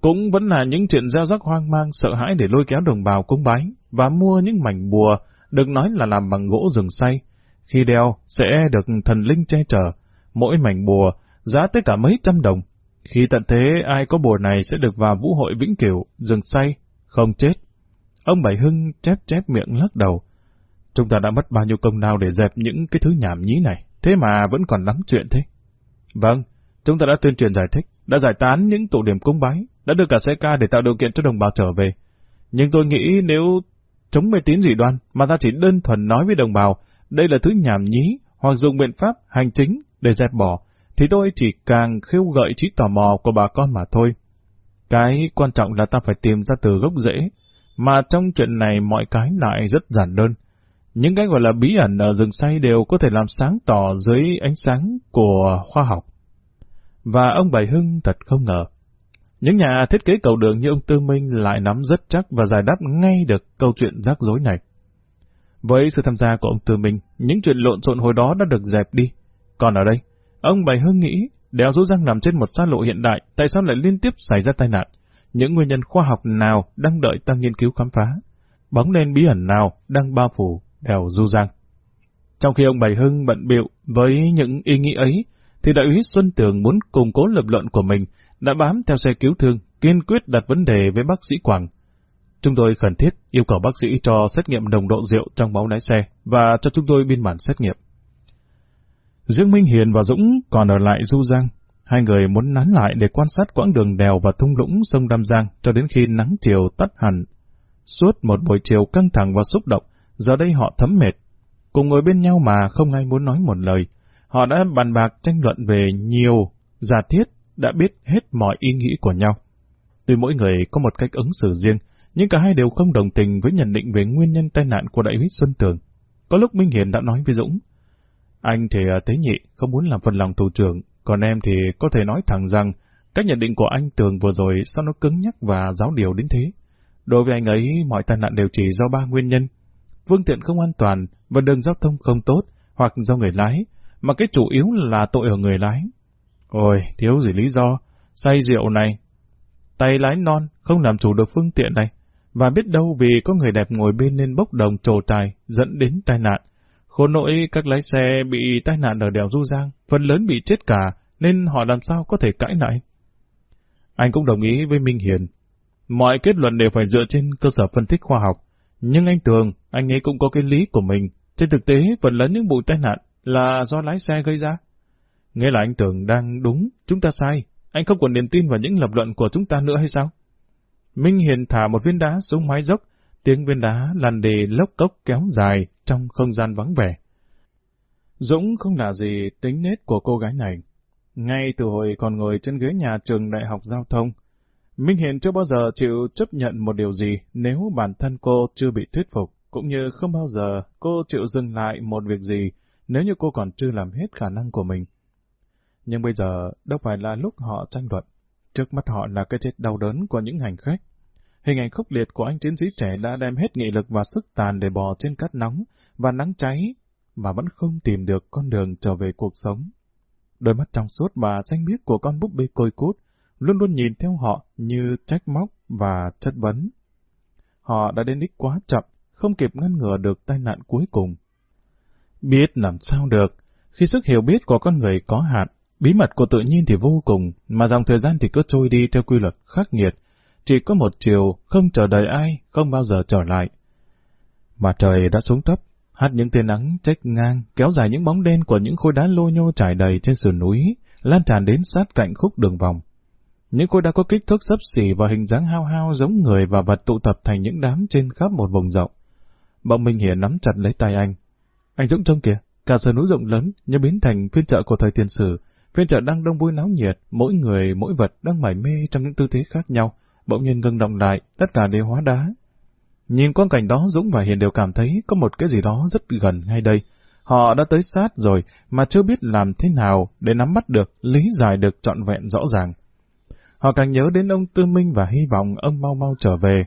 Cũng vẫn là những chuyện gieo rắc hoang mang sợ hãi để lôi kéo đồng bào cúng bái và mua những mảnh bùa được nói là làm bằng gỗ rừng say. Khi đeo sẽ được thần linh che chở, mỗi mảnh bùa giá tới cả mấy trăm đồng. Khi tận thế ai có bùa này sẽ được vào vũ hội vĩnh cửu, rừng say, không chết. Ông Bảy Hưng chép chép miệng lắc đầu. Chúng ta đã mất bao nhiêu công nào để dẹp những cái thứ nhảm nhí này, thế mà vẫn còn lắm chuyện thế. Vâng, chúng ta đã tuyên truyền giải thích, đã giải tán những tụ điểm cúng bái, đã đưa cả xe ca để tạo điều kiện cho đồng bào trở về. Nhưng tôi nghĩ nếu chống mê tín dị đoan mà ta chỉ đơn thuần nói với đồng bào đây là thứ nhảm nhí hoặc dùng biện pháp hành chính để dẹp bỏ, thì tôi chỉ càng khiêu gợi trí tò mò của bà con mà thôi. Cái quan trọng là ta phải tìm ra từ gốc rễ, mà trong chuyện này mọi cái lại rất giản đơn. Những cái gọi là bí ẩn ở rừng say đều có thể làm sáng tỏ dưới ánh sáng của khoa học. Và ông Bảy Hưng thật không ngờ. Những nhà thiết kế cầu đường như ông Tư Minh lại nắm rất chắc và giải đáp ngay được câu chuyện rắc rối này. Với sự tham gia của ông Tư Minh, những chuyện lộn xộn hồi đó đã được dẹp đi. Còn ở đây, ông Bảy Hưng nghĩ, đèo rũ răng nằm trên một xa lộ hiện đại, tại sao lại liên tiếp xảy ra tai nạn? Những nguyên nhân khoa học nào đang đợi ta nghiên cứu khám phá? Bóng đen bí ẩn nào đang bao phủ đèo du giang? Trong khi ông Bảy Hưng bận biệu với những ý nghĩ ấy, thì đại úy Xuân Tường muốn củng cố lập luận của mình, đã bám theo xe cứu thương, kiên quyết đặt vấn đề với bác sĩ Quảng. Chúng tôi khẩn thiết yêu cầu bác sĩ cho xét nghiệm nồng độ rượu trong máu lái xe và cho chúng tôi biên bản xét nghiệm. Dương Minh Hiền và Dũng còn ở lại Du Giang. Hai người muốn nán lại để quan sát quãng đường đèo và thung lũng sông Đam Giang cho đến khi nắng chiều tắt hẳn. Suốt một buổi chiều căng thẳng và xúc động, giờ đây họ thấm mệt. Cùng ngồi bên nhau mà không ai muốn nói một lời. Họ đã bàn bạc tranh luận về nhiều giả thiết đã biết hết mọi ý nghĩ của nhau. Tuy mỗi người có một cách ứng xử riêng, nhưng cả hai đều không đồng tình với nhận định về nguyên nhân tai nạn của đại úy Xuân Tường. Có lúc Minh Hiền đã nói với Dũng, anh thì à, tế nhị, không muốn làm phần lòng thủ trưởng, còn em thì có thể nói thẳng rằng các nhận định của anh Tường vừa rồi sao nó cứng nhắc và giáo điều đến thế. Đối với anh ấy, mọi tai nạn đều chỉ do ba nguyên nhân. Phương tiện không an toàn và đường giao thông không tốt hoặc do người lái, mà cái chủ yếu là tội ở người lái. Ôi, thiếu gì lý do, say rượu này. Tay lái non, không làm chủ được phương tiện này, và biết đâu vì có người đẹp ngồi bên nên bốc đồng trồ tài, dẫn đến tai nạn. Khổ nỗi các lái xe bị tai nạn ở đèo Du Giang, phần lớn bị chết cả, nên họ làm sao có thể cãi lại. Anh cũng đồng ý với Minh Hiền. Mọi kết luận đều phải dựa trên cơ sở phân tích khoa học, nhưng anh Tường, anh ấy cũng có cái lý của mình. Trên thực tế, phần lớn những vụ tai nạn là do lái xe gây ra. Nghĩa là anh tưởng đang đúng, chúng ta sai. Anh không còn niềm tin vào những lập luận của chúng ta nữa hay sao? Minh Hiền thả một viên đá xuống mái dốc, tiếng viên đá lăn đề lốc cốc kéo dài trong không gian vắng vẻ. Dũng không là gì tính nết của cô gái này. Ngay từ hồi còn ngồi trên ghế nhà trường đại học giao thông, Minh Hiền chưa bao giờ chịu chấp nhận một điều gì nếu bản thân cô chưa bị thuyết phục, cũng như không bao giờ cô chịu dừng lại một việc gì nếu như cô còn chưa làm hết khả năng của mình. Nhưng bây giờ đâu phải là lúc họ tranh luận. Trước mắt họ là cái chết đau đớn của những hành khách. Hình ảnh khốc liệt của anh chiến sĩ trẻ đã đem hết nghị lực và sức tàn để bò trên cát nóng và nắng cháy, mà vẫn không tìm được con đường trở về cuộc sống. Đôi mắt trong suốt và xanh biếc của con búp bê côi cút luôn luôn nhìn theo họ như trách móc và chất vấn. Họ đã đến đích quá chậm, không kịp ngăn ngừa được tai nạn cuối cùng. Biết làm sao được, khi sức hiểu biết của con người có hạn, Bí mật của tự nhiên thì vô cùng, mà dòng thời gian thì cứ trôi đi theo quy luật khắc nghiệt. Chỉ có một chiều, không chờ đợi ai, không bao giờ trở lại. Mà trời đã xuống thấp, hắt những tia nắng trách ngang, kéo dài những bóng đen của những khối đá lô nhô trải đầy trên sườn núi, lan tràn đến sát cạnh khúc đường vòng. Những khối đá có kích thước sấp xỉ và hình dáng hao hao giống người và vật tụ tập thành những đám trên khắp một vùng rộng. Bỗng Minh Hiển nắm chặt lấy tay anh. Anh Dũng trông kìa, cả sườn núi rộng lớn như biến thành phiên chợ của thời tiền sử, Phiên chợ đang đông vui náo nhiệt, mỗi người mỗi vật đang mải mê trong những tư thế khác nhau, bỗng nhiên ngưng động lại, tất cả đều hóa đá. Nhìn quang cảnh đó Dũng và Hiền đều cảm thấy có một cái gì đó rất gần ngay đây. Họ đã tới sát rồi mà chưa biết làm thế nào để nắm bắt được, lý giải được trọn vẹn rõ ràng. Họ càng nhớ đến ông Tư Minh và hy vọng ông mau mau trở về.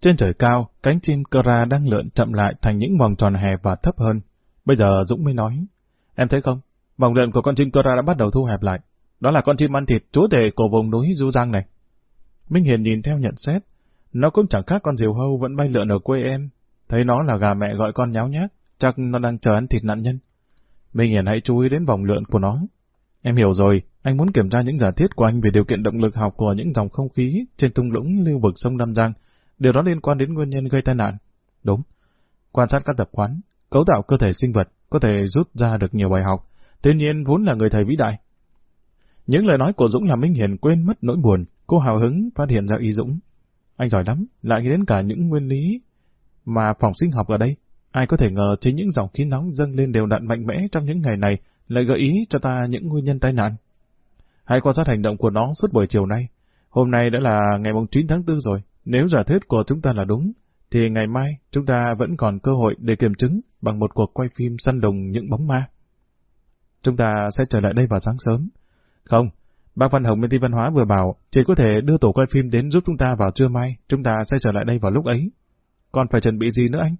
Trên trời cao, cánh chim cơ ra đang lượn chậm lại thành những vòng tròn hẹp và thấp hơn. Bây giờ Dũng mới nói, em thấy không, vòng lượn của con chim cơ ra đã bắt đầu thu hẹp lại. Đó là con chim ăn thịt chúa tể của vùng núi Du Giang này. Minh Hiền nhìn theo nhận xét, nó cũng chẳng khác con diều hâu vẫn bay lượn ở quê em. Thấy nó là gà mẹ gọi con nháo nhác, chắc nó đang chờ ăn thịt nạn nhân. Minh Hiền hãy chú ý đến vòng lượn của nó. Em hiểu rồi, anh muốn kiểm tra những giả thiết của anh về điều kiện động lực học của những dòng không khí trên tung lũng lưu vực sông Nam Giang. Điều đó liên quan đến nguyên nhân gây tai nạn. Đúng. Quan sát các tập quán, cấu tạo cơ thể sinh vật có thể rút ra được nhiều bài học. Tuy nhiên vốn là người thầy vĩ đại. Những lời nói của Dũng làm Minh Hiền quên mất nỗi buồn. Cô hào hứng phát hiện ra Y Dũng. Anh giỏi lắm, lại nghĩ đến cả những nguyên lý mà phòng sinh học ở đây. Ai có thể ngờ chính những dòng khí nóng dâng lên đều đặn mạnh mẽ trong những ngày này lại gợi ý cho ta những nguyên nhân tai nạn. Hãy quan sát hành động của nó suốt buổi chiều nay. Hôm nay đã là ngày 9 tháng 4 rồi. Nếu giả thuyết của chúng ta là đúng, thì ngày mai chúng ta vẫn còn cơ hội để kiểm chứng bằng một cuộc quay phim săn lùng những bóng ma. Chúng ta sẽ trở lại đây vào sáng sớm. Không, bác Văn Hồng bên ty văn hóa vừa bảo chỉ có thể đưa tổ quay phim đến giúp chúng ta vào trưa mai, chúng ta sẽ trở lại đây vào lúc ấy. Còn phải chuẩn bị gì nữa anh?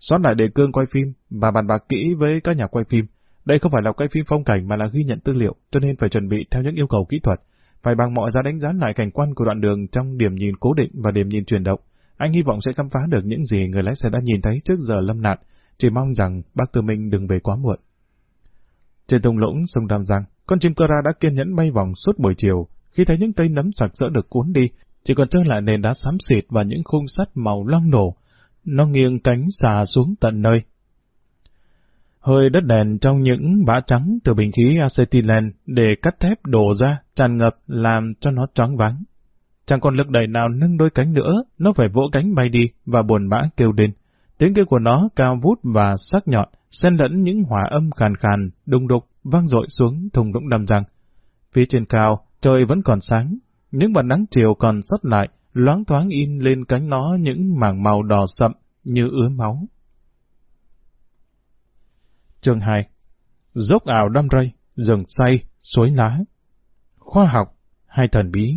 Xót lại đề cương quay phim và bàn bạc kỹ với các nhà quay phim. Đây không phải là quay phim phong cảnh mà là ghi nhận tư liệu, cho nên phải chuẩn bị theo những yêu cầu kỹ thuật. Phải bằng mọi giá đánh giá lại cảnh quan của đoạn đường trong điểm nhìn cố định và điểm nhìn chuyển động. Anh hy vọng sẽ khám phá được những gì người lái xe đã nhìn thấy trước giờ lâm nạn, chỉ mong rằng bác Tư Minh đừng về quá muộn. Trên thung lũng sông Đàm Giang, con chim cơ ra đã kiên nhẫn bay vòng suốt buổi chiều, khi thấy những cây nấm sặc sỡ được cuốn đi, chỉ còn trơ lại nền đá xám xịt và những khung sắt màu loang nổ. Nó nghiêng cánh xà xuống tận nơi. Hơi đất đèn trong những bã trắng từ bình khí acetylen để cắt thép đổ ra, tràn ngập làm cho nó choáng váng. Chẳng còn lực đẩy nào nâng đôi cánh nữa, nó phải vỗ cánh bay đi và buồn bã kêu lên. Tiếng kêu của nó cao vút và sắc nhọn, xen lẫn những hòa âm khàn khàn, đùng đục, vang dội xuống thùng lũng đầm răng. Phía trên cao, trời vẫn còn sáng, những bản nắng chiều còn sót lại, loáng thoáng in lên cánh nó những mảng màu đỏ sậm như ứa máu. Chương 2 Dốc ảo đâm rây, rừng say, suối lá. Khoa học hay thần bí?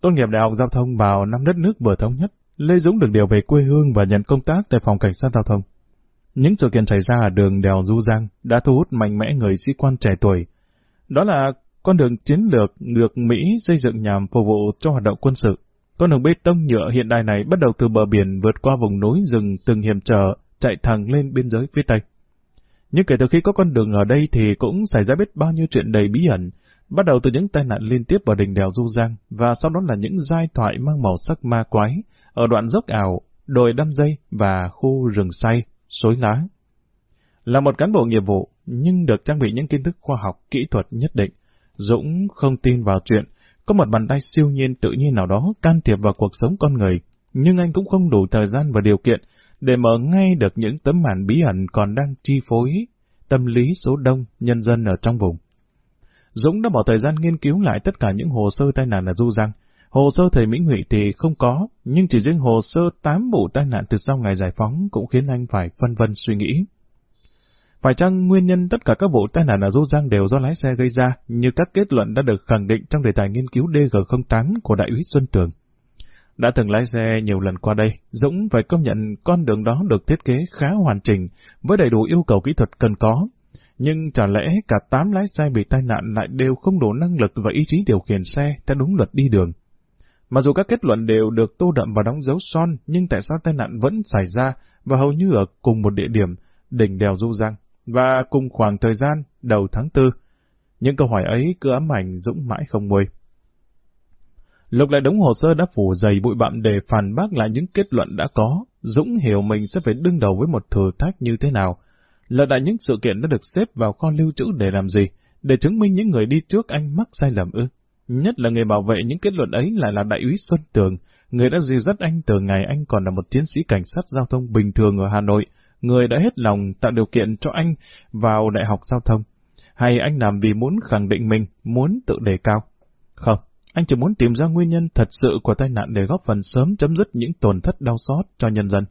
Tốt nghiệp đại học giao thông vào năm đất nước vừa thống nhất, Lê Dũng được điều về quê hương và nhận công tác tại phòng cảnh sát giao thông. Những sự kiện xảy ra ở đường đèo Du Giang đã thu hút mạnh mẽ người sĩ quan trẻ tuổi. Đó là con đường chiến lược được Mỹ xây dựng nhằm phục vụ cho hoạt động quân sự. Con đường bê tông nhựa hiện đại này bắt đầu từ bờ biển vượt qua vùng núi rừng từng hiểm trở, chạy thẳng lên biên giới phía Tây. Nhưng kể từ khi có con đường ở đây thì cũng xảy ra biết bao nhiêu chuyện đầy bí ẩn, bắt đầu từ những tai nạn liên tiếp ở đỉnh đèo Du Giang, và sau đó là những giai thoại mang màu sắc ma quái, ở đoạn dốc ảo, đồi đâm dây và khu rừng say, xối lá. Là một cán bộ nghiệp vụ, nhưng được trang bị những kiến thức khoa học, kỹ thuật nhất định, Dũng không tin vào chuyện có một bàn tay siêu nhiên tự nhiên nào đó can thiệp vào cuộc sống con người, nhưng anh cũng không đủ thời gian và điều kiện để mở ngay được những tấm màn bí ẩn còn đang chi phối tâm lý số đông nhân dân ở trong vùng. Dũng đã bỏ thời gian nghiên cứu lại tất cả những hồ sơ tai nạn ở Du Giang. Hồ sơ thầy Mỹ Ngụy thì không có, nhưng chỉ riêng hồ sơ tám vụ tai nạn từ sau ngày giải phóng cũng khiến anh phải phân vân suy nghĩ. Phải chăng nguyên nhân tất cả các vụ tai nạn ở Du Giang đều do lái xe gây ra, như các kết luận đã được khẳng định trong đề tài nghiên cứu DG08 của Đại úy Xuân Tường? Đã từng lái xe nhiều lần qua đây, Dũng phải công nhận con đường đó được thiết kế khá hoàn chỉnh, với đầy đủ yêu cầu kỹ thuật cần có. Nhưng chả lẽ cả tám lái xe bị tai nạn lại đều không đủ năng lực và ý chí điều khiển xe theo đúng luật đi đường? Mặc dù các kết luận đều được tô đậm và đóng dấu son, nhưng tại sao tai nạn vẫn xảy ra và hầu như ở cùng một địa điểm, đỉnh đèo Du Giang, và cùng khoảng thời gian đầu tháng tư? Những câu hỏi ấy cứ ám ảnh Dũng mãi không nguôi. Lục lại đống hồ sơ đã phủ dày bụi bặm để phản bác lại những kết luận đã có. Dũng hiểu mình sẽ phải đương đầu với một thử thách như thế nào. Lật lại những sự kiện đã được xếp vào kho lưu trữ để làm gì? Để chứng minh những người đi trước anh mắc sai lầm ư? Nhất là người bảo vệ những kết luận ấy lại là đại úy Xuân Tường, người đã dìu dắt anh từ ngày anh còn là một chiến sĩ cảnh sát giao thông bình thường ở Hà Nội, người đã hết lòng tạo điều kiện cho anh vào đại học giao thông. Hay anh làm vì muốn khẳng định mình, muốn tự đề cao? Không, anh chỉ muốn tìm ra nguyên nhân thật sự của tai nạn để góp phần sớm chấm dứt những tổn thất đau xót cho nhân dân.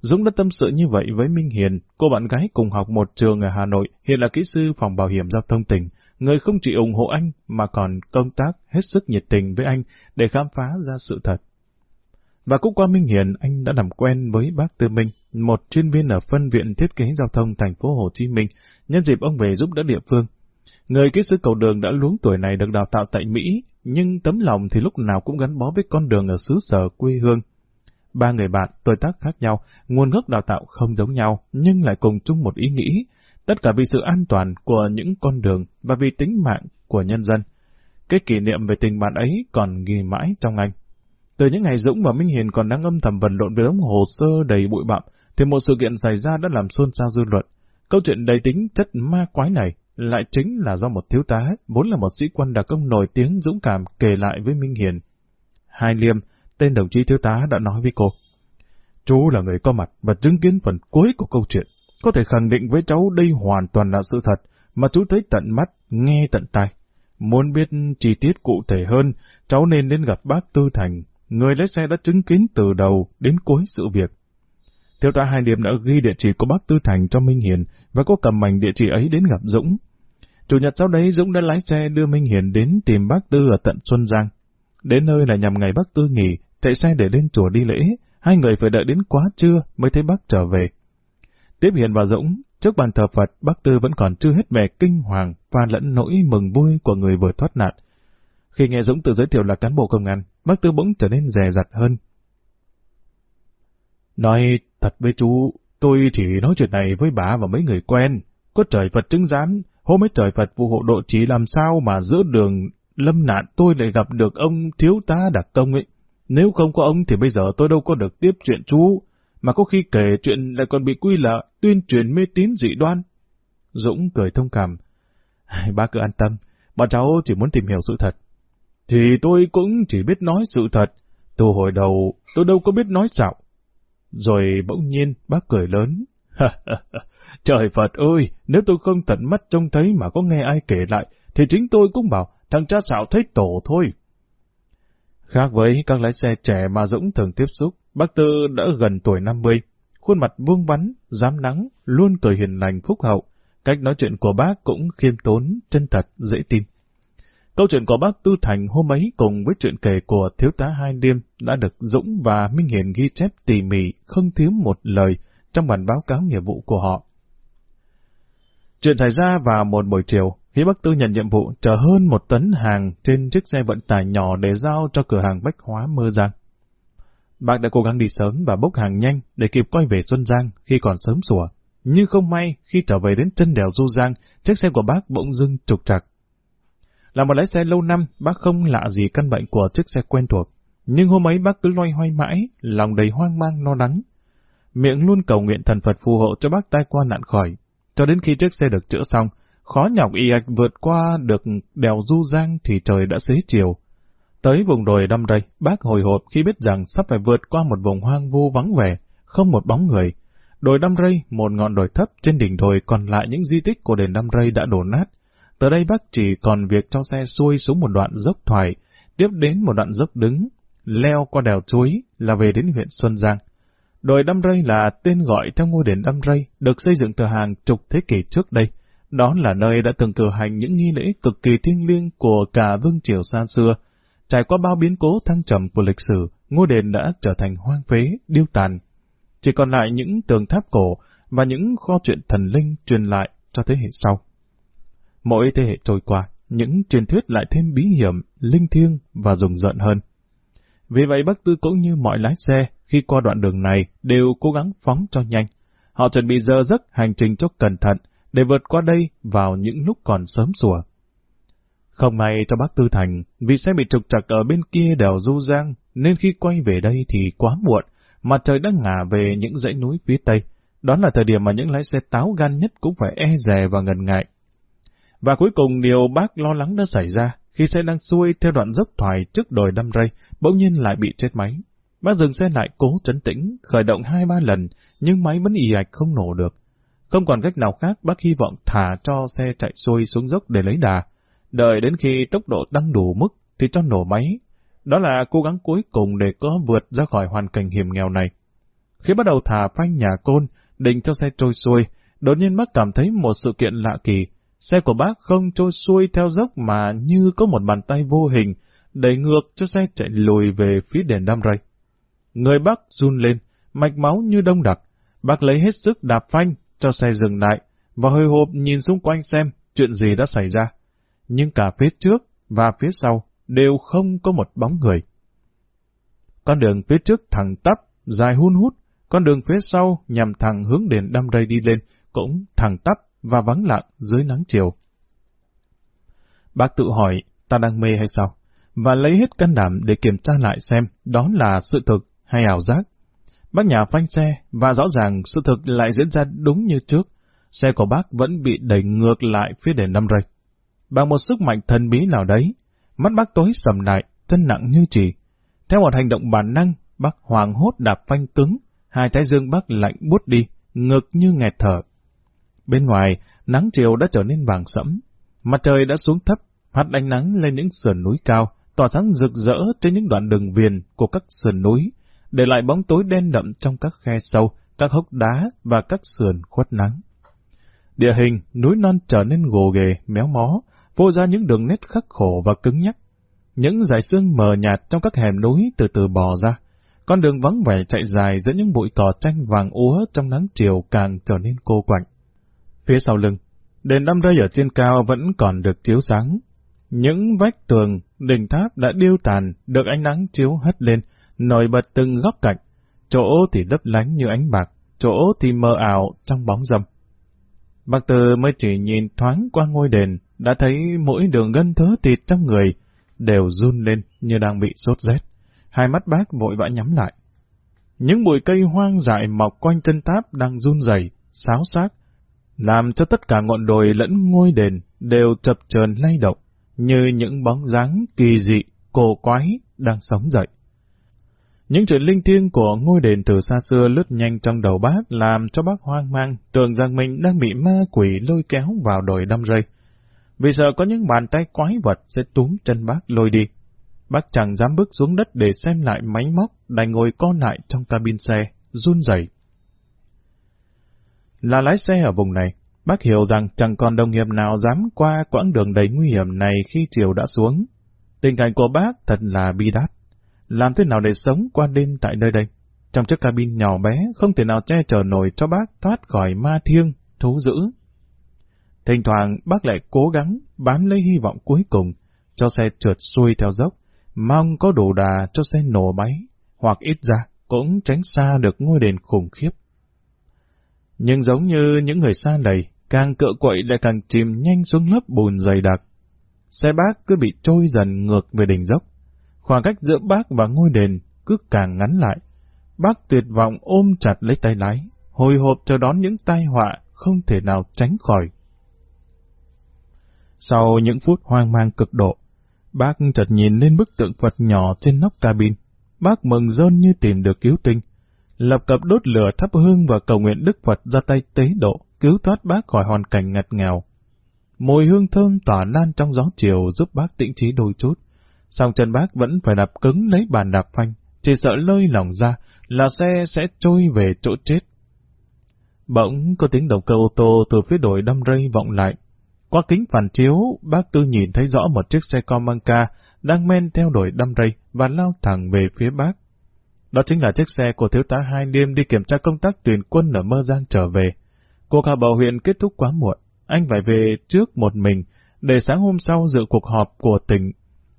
Dũng đã tâm sự như vậy với Minh Hiền, cô bạn gái cùng học một trường ở Hà Nội, hiện là kỹ sư phòng bảo hiểm giao thông tỉnh, người không chỉ ủng hộ anh mà còn công tác hết sức nhiệt tình với anh để khám phá ra sự thật. Và cũng qua Minh Hiền, anh đã làm quen với bác Tư Minh, một chuyên viên ở phân viện thiết kế giao thông thành phố Hồ Chí Minh, nhân dịp ông về giúp đỡ địa phương. Người kỹ sư cầu đường đã luống tuổi này được đào tạo tại Mỹ, nhưng tấm lòng thì lúc nào cũng gắn bó với con đường ở xứ sở quê hương. Ba người bạn, tuổi tác khác nhau, nguồn gốc đào tạo không giống nhau, nhưng lại cùng chung một ý nghĩ, tất cả vì sự an toàn của những con đường và vì tính mạng của nhân dân. Cái kỷ niệm về tình bạn ấy còn ghi mãi trong anh. Từ những ngày Dũng và Minh Hiền còn đang âm thầm vần lộn với đống hồ sơ đầy bụi bặm, thì một sự kiện xảy ra đã làm xôn xao dư luận. Câu chuyện đầy tính chất ma quái này lại chính là do một thiếu tá, vốn là một sĩ quan đặc công nổi tiếng dũng cảm kể lại với Minh Hiền. Hai Liêm, tên đồng chí thiếu tá đã nói với cô. Chú là người có mặt và chứng kiến phần cuối của câu chuyện. Có thể khẳng định với cháu đây hoàn toàn là sự thật, mà chú thấy tận mắt, nghe tận tai. Muốn biết chi tiết cụ thể hơn, cháu nên đến gặp bác Tư Thành, người lái xe đã chứng kiến từ đầu đến cuối sự việc. Thiếu tá Hai điểm đã ghi địa chỉ của bác Tư Thành cho Minh Hiền và có cầm mảnh địa chỉ ấy đến gặp Dũng. Chủ nhật sau đấy Dũng đã lái xe đưa Minh Hiền đến tìm bác Tư ở tận Xuân Giang. Đến nơi là nhằm ngày bác Tư nghỉ, chạy xe để lên chùa đi lễ, hai người phải đợi đến quá trưa mới thấy bác trở về. Tiếp Hiền và Dũng, trước bàn thờ Phật, bác Tư vẫn còn chưa hết vẻ kinh hoàng và lẫn nỗi mừng vui của người vừa thoát nạn. Khi nghe Dũng tự giới thiệu là cán bộ công an, bác Tư bỗng trở nên dè dặt hơn. Nói thật với chú, tôi chỉ nói chuyện này với bà và mấy người quen. Có trời Phật chứng giám, hôm ấy trời Phật phù hộ độ chỉ làm sao mà giữa đường lâm nạn tôi lại gặp được ông thiếu tá đặc công ấy. Nếu không có ông thì bây giờ tôi đâu có được tiếp chuyện chú, mà có khi kể chuyện lại còn bị quy là tuyên truyền mê tín dị đoan. Dũng cười thông cảm. Bác cứ an tâm, bọn cháu chỉ muốn tìm hiểu sự thật. Thì tôi cũng chỉ biết nói sự thật. Từ hồi đầu, tôi đâu có biết nói xạo. Rồi bỗng nhiên bác cười lớn. Trời Phật ơi, nếu tôi không tận mắt trông thấy mà có nghe ai kể lại, thì chính tôi cũng bảo thằng cha xạo thấy tổ thôi. Khác với các lái xe trẻ mà Dũng thường tiếp xúc, bác Tư đã gần tuổi 50, khuôn mặt vuông vắn, dám nắng, luôn cười hiền lành phúc hậu. Cách nói chuyện của bác cũng khiêm tốn, chân thật, dễ tin. Câu chuyện của bác Tư Thành hôm ấy cùng với chuyện kể của thiếu tá Hai Liêm đã được Dũng và Minh Hiền ghi chép tỉ mỉ, không thiếu một lời trong bản báo cáo nghiệp vụ của họ. Chuyện xảy ra vào một buổi chiều, khi bác Tư nhận nhiệm vụ chở hơn một tấn hàng trên chiếc xe vận tải nhỏ để giao cho cửa hàng bách hóa Mơ Giang. Bác đã cố gắng đi sớm và bốc hàng nhanh để kịp quay về Xuân Giang khi còn sớm sủa. Nhưng không may, khi trở về đến chân đèo Du Giang, chiếc xe của bác bỗng dưng trục trặc. Là một lái xe lâu năm, bác không lạ gì căn bệnh của chiếc xe quen thuộc. Nhưng hôm ấy bác cứ loay hoay mãi, lòng đầy hoang mang lo lắng. Miệng luôn cầu nguyện thần Phật phù hộ cho bác tai qua nạn khỏi. Cho đến khi chiếc xe được chữa xong, khó nhọc y ạch vượt qua được đèo Du Giang thì trời đã xế chiều. Tới vùng đồi đâm rây, bác hồi hộp khi biết rằng sắp phải vượt qua một vùng hoang vu vắng vẻ, không một bóng người. Đồi đâm rây, một ngọn đồi thấp trên đỉnh đồi còn lại những di tích của đền đâm rây đã đổ nát, từ đây bác chỉ còn việc cho xe xuôi xuống một đoạn dốc thoải, tiếp đến một đoạn dốc đứng, leo qua đèo chuối là về đến huyện Xuân Giang. Đồi Đâm Rây là tên gọi trong ngôi đền Đâm Rây, được xây dựng từ hàng chục thế kỷ trước đây. Đó là nơi đã từng cử hành những nghi lễ cực kỳ thiêng liêng của cả vương triều xa xưa. Trải qua bao biến cố thăng trầm của lịch sử, ngôi đền đã trở thành hoang phế, điêu tàn. Chỉ còn lại những tường tháp cổ và những kho chuyện thần linh truyền lại cho thế hệ sau. Mỗi thế hệ trôi qua, những truyền thuyết lại thêm bí hiểm, linh thiêng và rùng rợn hơn. Vì vậy Bắc Tư cũng như mọi lái xe, khi qua đoạn đường này đều cố gắng phóng cho nhanh. Họ chuẩn bị dơ giấc hành trình cho cẩn thận để vượt qua đây vào những lúc còn sớm sủa. Không may cho bác Tư Thành, vì xe bị trục trặc ở bên kia đèo Du Giang, nên khi quay về đây thì quá muộn, mặt trời đã ngả về những dãy núi phía tây. Đó là thời điểm mà những lái xe táo gan nhất cũng phải e dè và ngần ngại. Và cuối cùng điều bác lo lắng đã xảy ra, khi xe đang xuôi theo đoạn dốc thoải trước đồi đâm rây, bỗng nhiên lại bị chết máy. Bác dừng xe lại cố chấn tĩnh, khởi động hai ba lần, nhưng máy vẫn ì ạch không nổ được. Không còn cách nào khác, bác hy vọng thả cho xe chạy xuôi xuống dốc để lấy đà. Đợi đến khi tốc độ tăng đủ mức, thì cho nổ máy. Đó là cố gắng cuối cùng để có vượt ra khỏi hoàn cảnh hiểm nghèo này. Khi bắt đầu thả phanh nhà côn, định cho xe trôi xuôi, đột nhiên bác cảm thấy một sự kiện lạ kỳ. Xe của bác không trôi xuôi theo dốc mà như có một bàn tay vô hình, đẩy ngược cho xe chạy lùi về phía đèn đam rây. Người bác run lên, mạch máu như đông đặc. Bác lấy hết sức đạp phanh, cho xe dừng lại, và hơi hộp nhìn xung quanh xem chuyện gì đã xảy ra. Nhưng cả phía trước và phía sau đều không có một bóng người. Con đường phía trước thẳng tắp, dài hun hút, con đường phía sau nhằm thẳng hướng đền đâm rây đi lên, cũng thẳng tắp và vắng lặng dưới nắng chiều. Bác tự hỏi, ta đang mê hay sao? Và lấy hết can đảm để kiểm tra lại xem đó là sự thực hay ảo giác. Bác nhà phanh xe, và rõ ràng sự thực lại diễn ra đúng như trước. Xe của bác vẫn bị đẩy ngược lại phía đền năm rạch. Bằng một sức mạnh thần bí nào đấy, mắt bác tối sầm lại, chân nặng như chỉ. Theo một hành động bản năng, bác hoàng hốt đạp phanh cứng, hai trái dương bác lạnh bút đi, ngực như nghẹt thở. Bên ngoài, nắng chiều đã trở nên vàng sẫm, mặt trời đã xuống thấp, hắt ánh nắng lên những sườn núi cao, tỏa sáng rực rỡ trên những đoạn đường viền của các sườn núi, để lại bóng tối đen đậm trong các khe sâu, các hốc đá và các sườn khuất nắng. Địa hình, núi non trở nên gồ ghề, méo mó, vô ra những đường nét khắc khổ và cứng nhắc. Những dải xương mờ nhạt trong các hẻm núi từ từ bò ra. Con đường vắng vẻ chạy dài giữa những bụi cỏ tranh vàng úa trong nắng chiều càng trở nên cô quạnh. Phía sau lưng, đền đâm rơi ở trên cao vẫn còn được chiếu sáng. Những vách tường, đỉnh tháp đã điêu tàn, được ánh nắng chiếu hất lên, nổi bật từng góc cạnh. Chỗ thì lấp lánh như ánh bạc, chỗ thì mờ ảo trong bóng râm. Bác Tư mới chỉ nhìn thoáng qua ngôi đền, đã thấy mỗi đường gân thớ thịt trong người đều run lên như đang bị sốt rét. Hai mắt bác vội vã nhắm lại. Những bụi cây hoang dại mọc quanh chân tháp đang run rẩy, xáo xác, làm cho tất cả ngọn đồi lẫn ngôi đền đều chập chờn lay động, như những bóng dáng kỳ dị, cổ quái đang sống dậy. Những chuyện linh thiêng của ngôi đền từ xa xưa lướt nhanh trong đầu bác làm cho bác hoang mang, tưởng rằng mình đang bị ma quỷ lôi kéo vào đồi đâm rây. Vì sợ có những bàn tay quái vật sẽ túm chân bác lôi đi. Bác chẳng dám bước xuống đất để xem lại máy móc, đành ngồi co lại trong cabin xe, run rẩy. Là lái xe ở vùng này, bác hiểu rằng chẳng còn đồng nghiệp nào dám qua quãng đường đầy nguy hiểm này khi chiều đã xuống. Tình cảnh của bác thật là bi đát. Làm thế nào để sống qua đêm tại nơi đây? Trong chiếc cabin nhỏ bé, không thể nào che chở nổi cho bác thoát khỏi ma thiêng, thú dữ. Thỉnh thoảng bác lại cố gắng bám lấy hy vọng cuối cùng, cho xe trượt xuôi theo dốc, mong có đủ đà cho xe nổ máy, hoặc ít ra cũng tránh xa được ngôi đền khủng khiếp. Nhưng giống như những người xa lầy, càng cựa quậy lại càng chìm nhanh xuống lớp bùn dày đặc. Xe bác cứ bị trôi dần ngược về đỉnh dốc. Khoảng cách giữa bác và ngôi đền cứ càng ngắn lại. Bác tuyệt vọng ôm chặt lấy tay lái, hồi hộp chờ đón những tai họa không thể nào tránh khỏi. Sau những phút hoang mang cực độ, bác chợt nhìn lên bức tượng Phật nhỏ trên nóc cabin. Bác mừng rơn như tìm được cứu tinh. Lập cập đốt lửa thắp hương và cầu nguyện Đức Phật ra tay tế độ, cứu thoát bác khỏi hoàn cảnh ngặt nghèo. Mùi hương thơm tỏa lan trong gió chiều giúp bác tĩnh trí đôi chút. Song chân bác vẫn phải đạp cứng lấy bàn đạp phanh, chỉ sợ lơi lỏng ra là xe sẽ trôi về chỗ chết. Bỗng có tiếng động cơ ô tô từ phía đồi đâm rây vọng lại, qua kính phản chiếu, bác Tư nhìn thấy rõ một chiếc xe con đang men theo đuổi đâm rây và lao thẳng về phía bác. Đó chính là chiếc xe của thiếu tá Hai Liêm đi kiểm tra công tác tuyển quân ở Mơ Giang trở về. Cuộc họp bảo huyện kết thúc quá muộn, anh phải về trước một mình, để sáng hôm sau dự cuộc họp của tỉnh,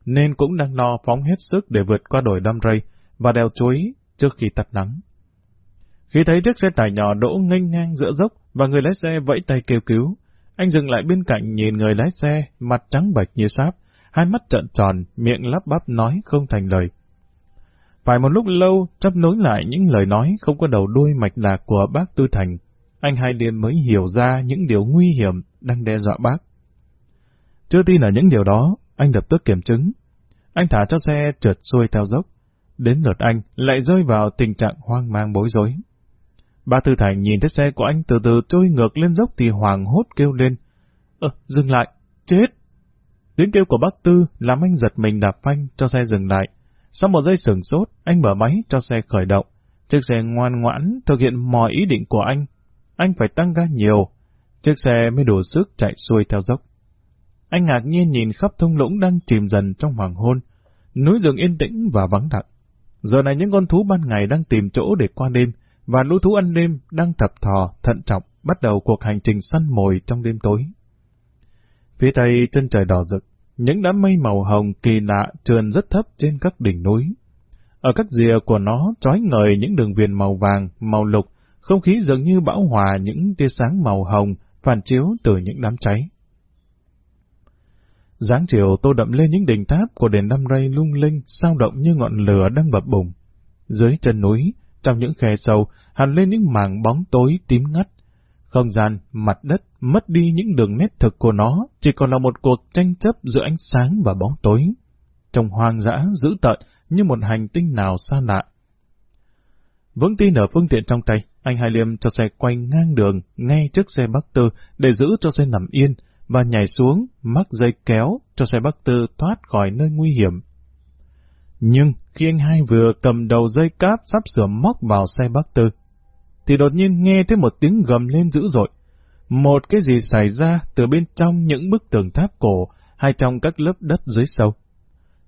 nên cũng đang lo phóng hết sức để vượt qua đồi đâm rây và đèo chuối trước khi tắt nắng. Khi thấy chiếc xe tải nhỏ đỗ nghênh ngang giữa dốc và người lái xe vẫy tay kêu cứu, anh dừng lại bên cạnh nhìn người lái xe, mặt trắng bệch như sáp, hai mắt trợn tròn, miệng lắp bắp nói không thành lời. Phải một lúc lâu, chấp nối lại những lời nói không có đầu đuôi mạch lạc của bác Tư Thành, anh Hai liền mới hiểu ra những điều nguy hiểm đang đe dọa bác. Chưa tin ở những điều đó, anh lập tức kiểm chứng. Anh thả cho xe trượt xuôi theo dốc. Đến lượt anh lại rơi vào tình trạng hoang mang bối rối. Ba Tư Thành nhìn thấy xe của anh từ từ trôi ngược lên dốc thì hoàng hốt kêu lên. Ơ, dừng lại, chết! Tiếng kêu của bác Tư làm anh giật mình đạp phanh cho xe dừng lại. Sau một giây sừng sốt, anh mở máy cho xe khởi động. Chiếc xe ngoan ngoãn thực hiện mọi ý định của anh. Anh phải tăng ga nhiều, chiếc xe mới đủ sức chạy xuôi theo dốc. Anh ngạc nhiên nhìn khắp thung lũng đang chìm dần trong hoàng hôn, núi rừng yên tĩnh và vắng lặng. Giờ này những con thú ban ngày đang tìm chỗ để qua đêm, và lũ thú ăn đêm đang thập thò, thận trọng, bắt đầu cuộc hành trình săn mồi trong đêm tối. Phía tây chân trời đỏ rực, những đám mây màu hồng kỳ lạ trườn rất thấp trên các đỉnh núi. Ở các rìa của nó trói ngời những đường viền màu vàng, màu lục, không khí dường như bão hòa những tia sáng màu hồng phản chiếu từ những đám cháy. Giáng chiều tô đậm lên những đỉnh tháp của đền Nam Ray lung linh, sao động như ngọn lửa đang bập bùng. Dưới chân núi, trong những khe sâu, hằn lên những mảng bóng tối tím ngắt. Không gian, mặt đất mất đi những đường nét thực của nó, chỉ còn là một cuộc tranh chấp giữa ánh sáng và bóng tối. Trong hoang dã, dữ tợn như một hành tinh nào xa lạ. Vững tin ở phương tiện trong tay, anh Hai Liêm cho xe quay ngang đường ngay trước xe Bắc Tư để giữ cho xe nằm yên và nhảy xuống mắc dây kéo cho xe Bắc Tư thoát khỏi nơi nguy hiểm. Nhưng khi anh hai vừa cầm đầu dây cáp sắp sửa móc vào xe Bắc Tư, thì đột nhiên nghe thấy một tiếng gầm lên dữ dội. Một cái gì xảy ra từ bên trong những bức tường tháp cổ hay trong các lớp đất dưới sâu.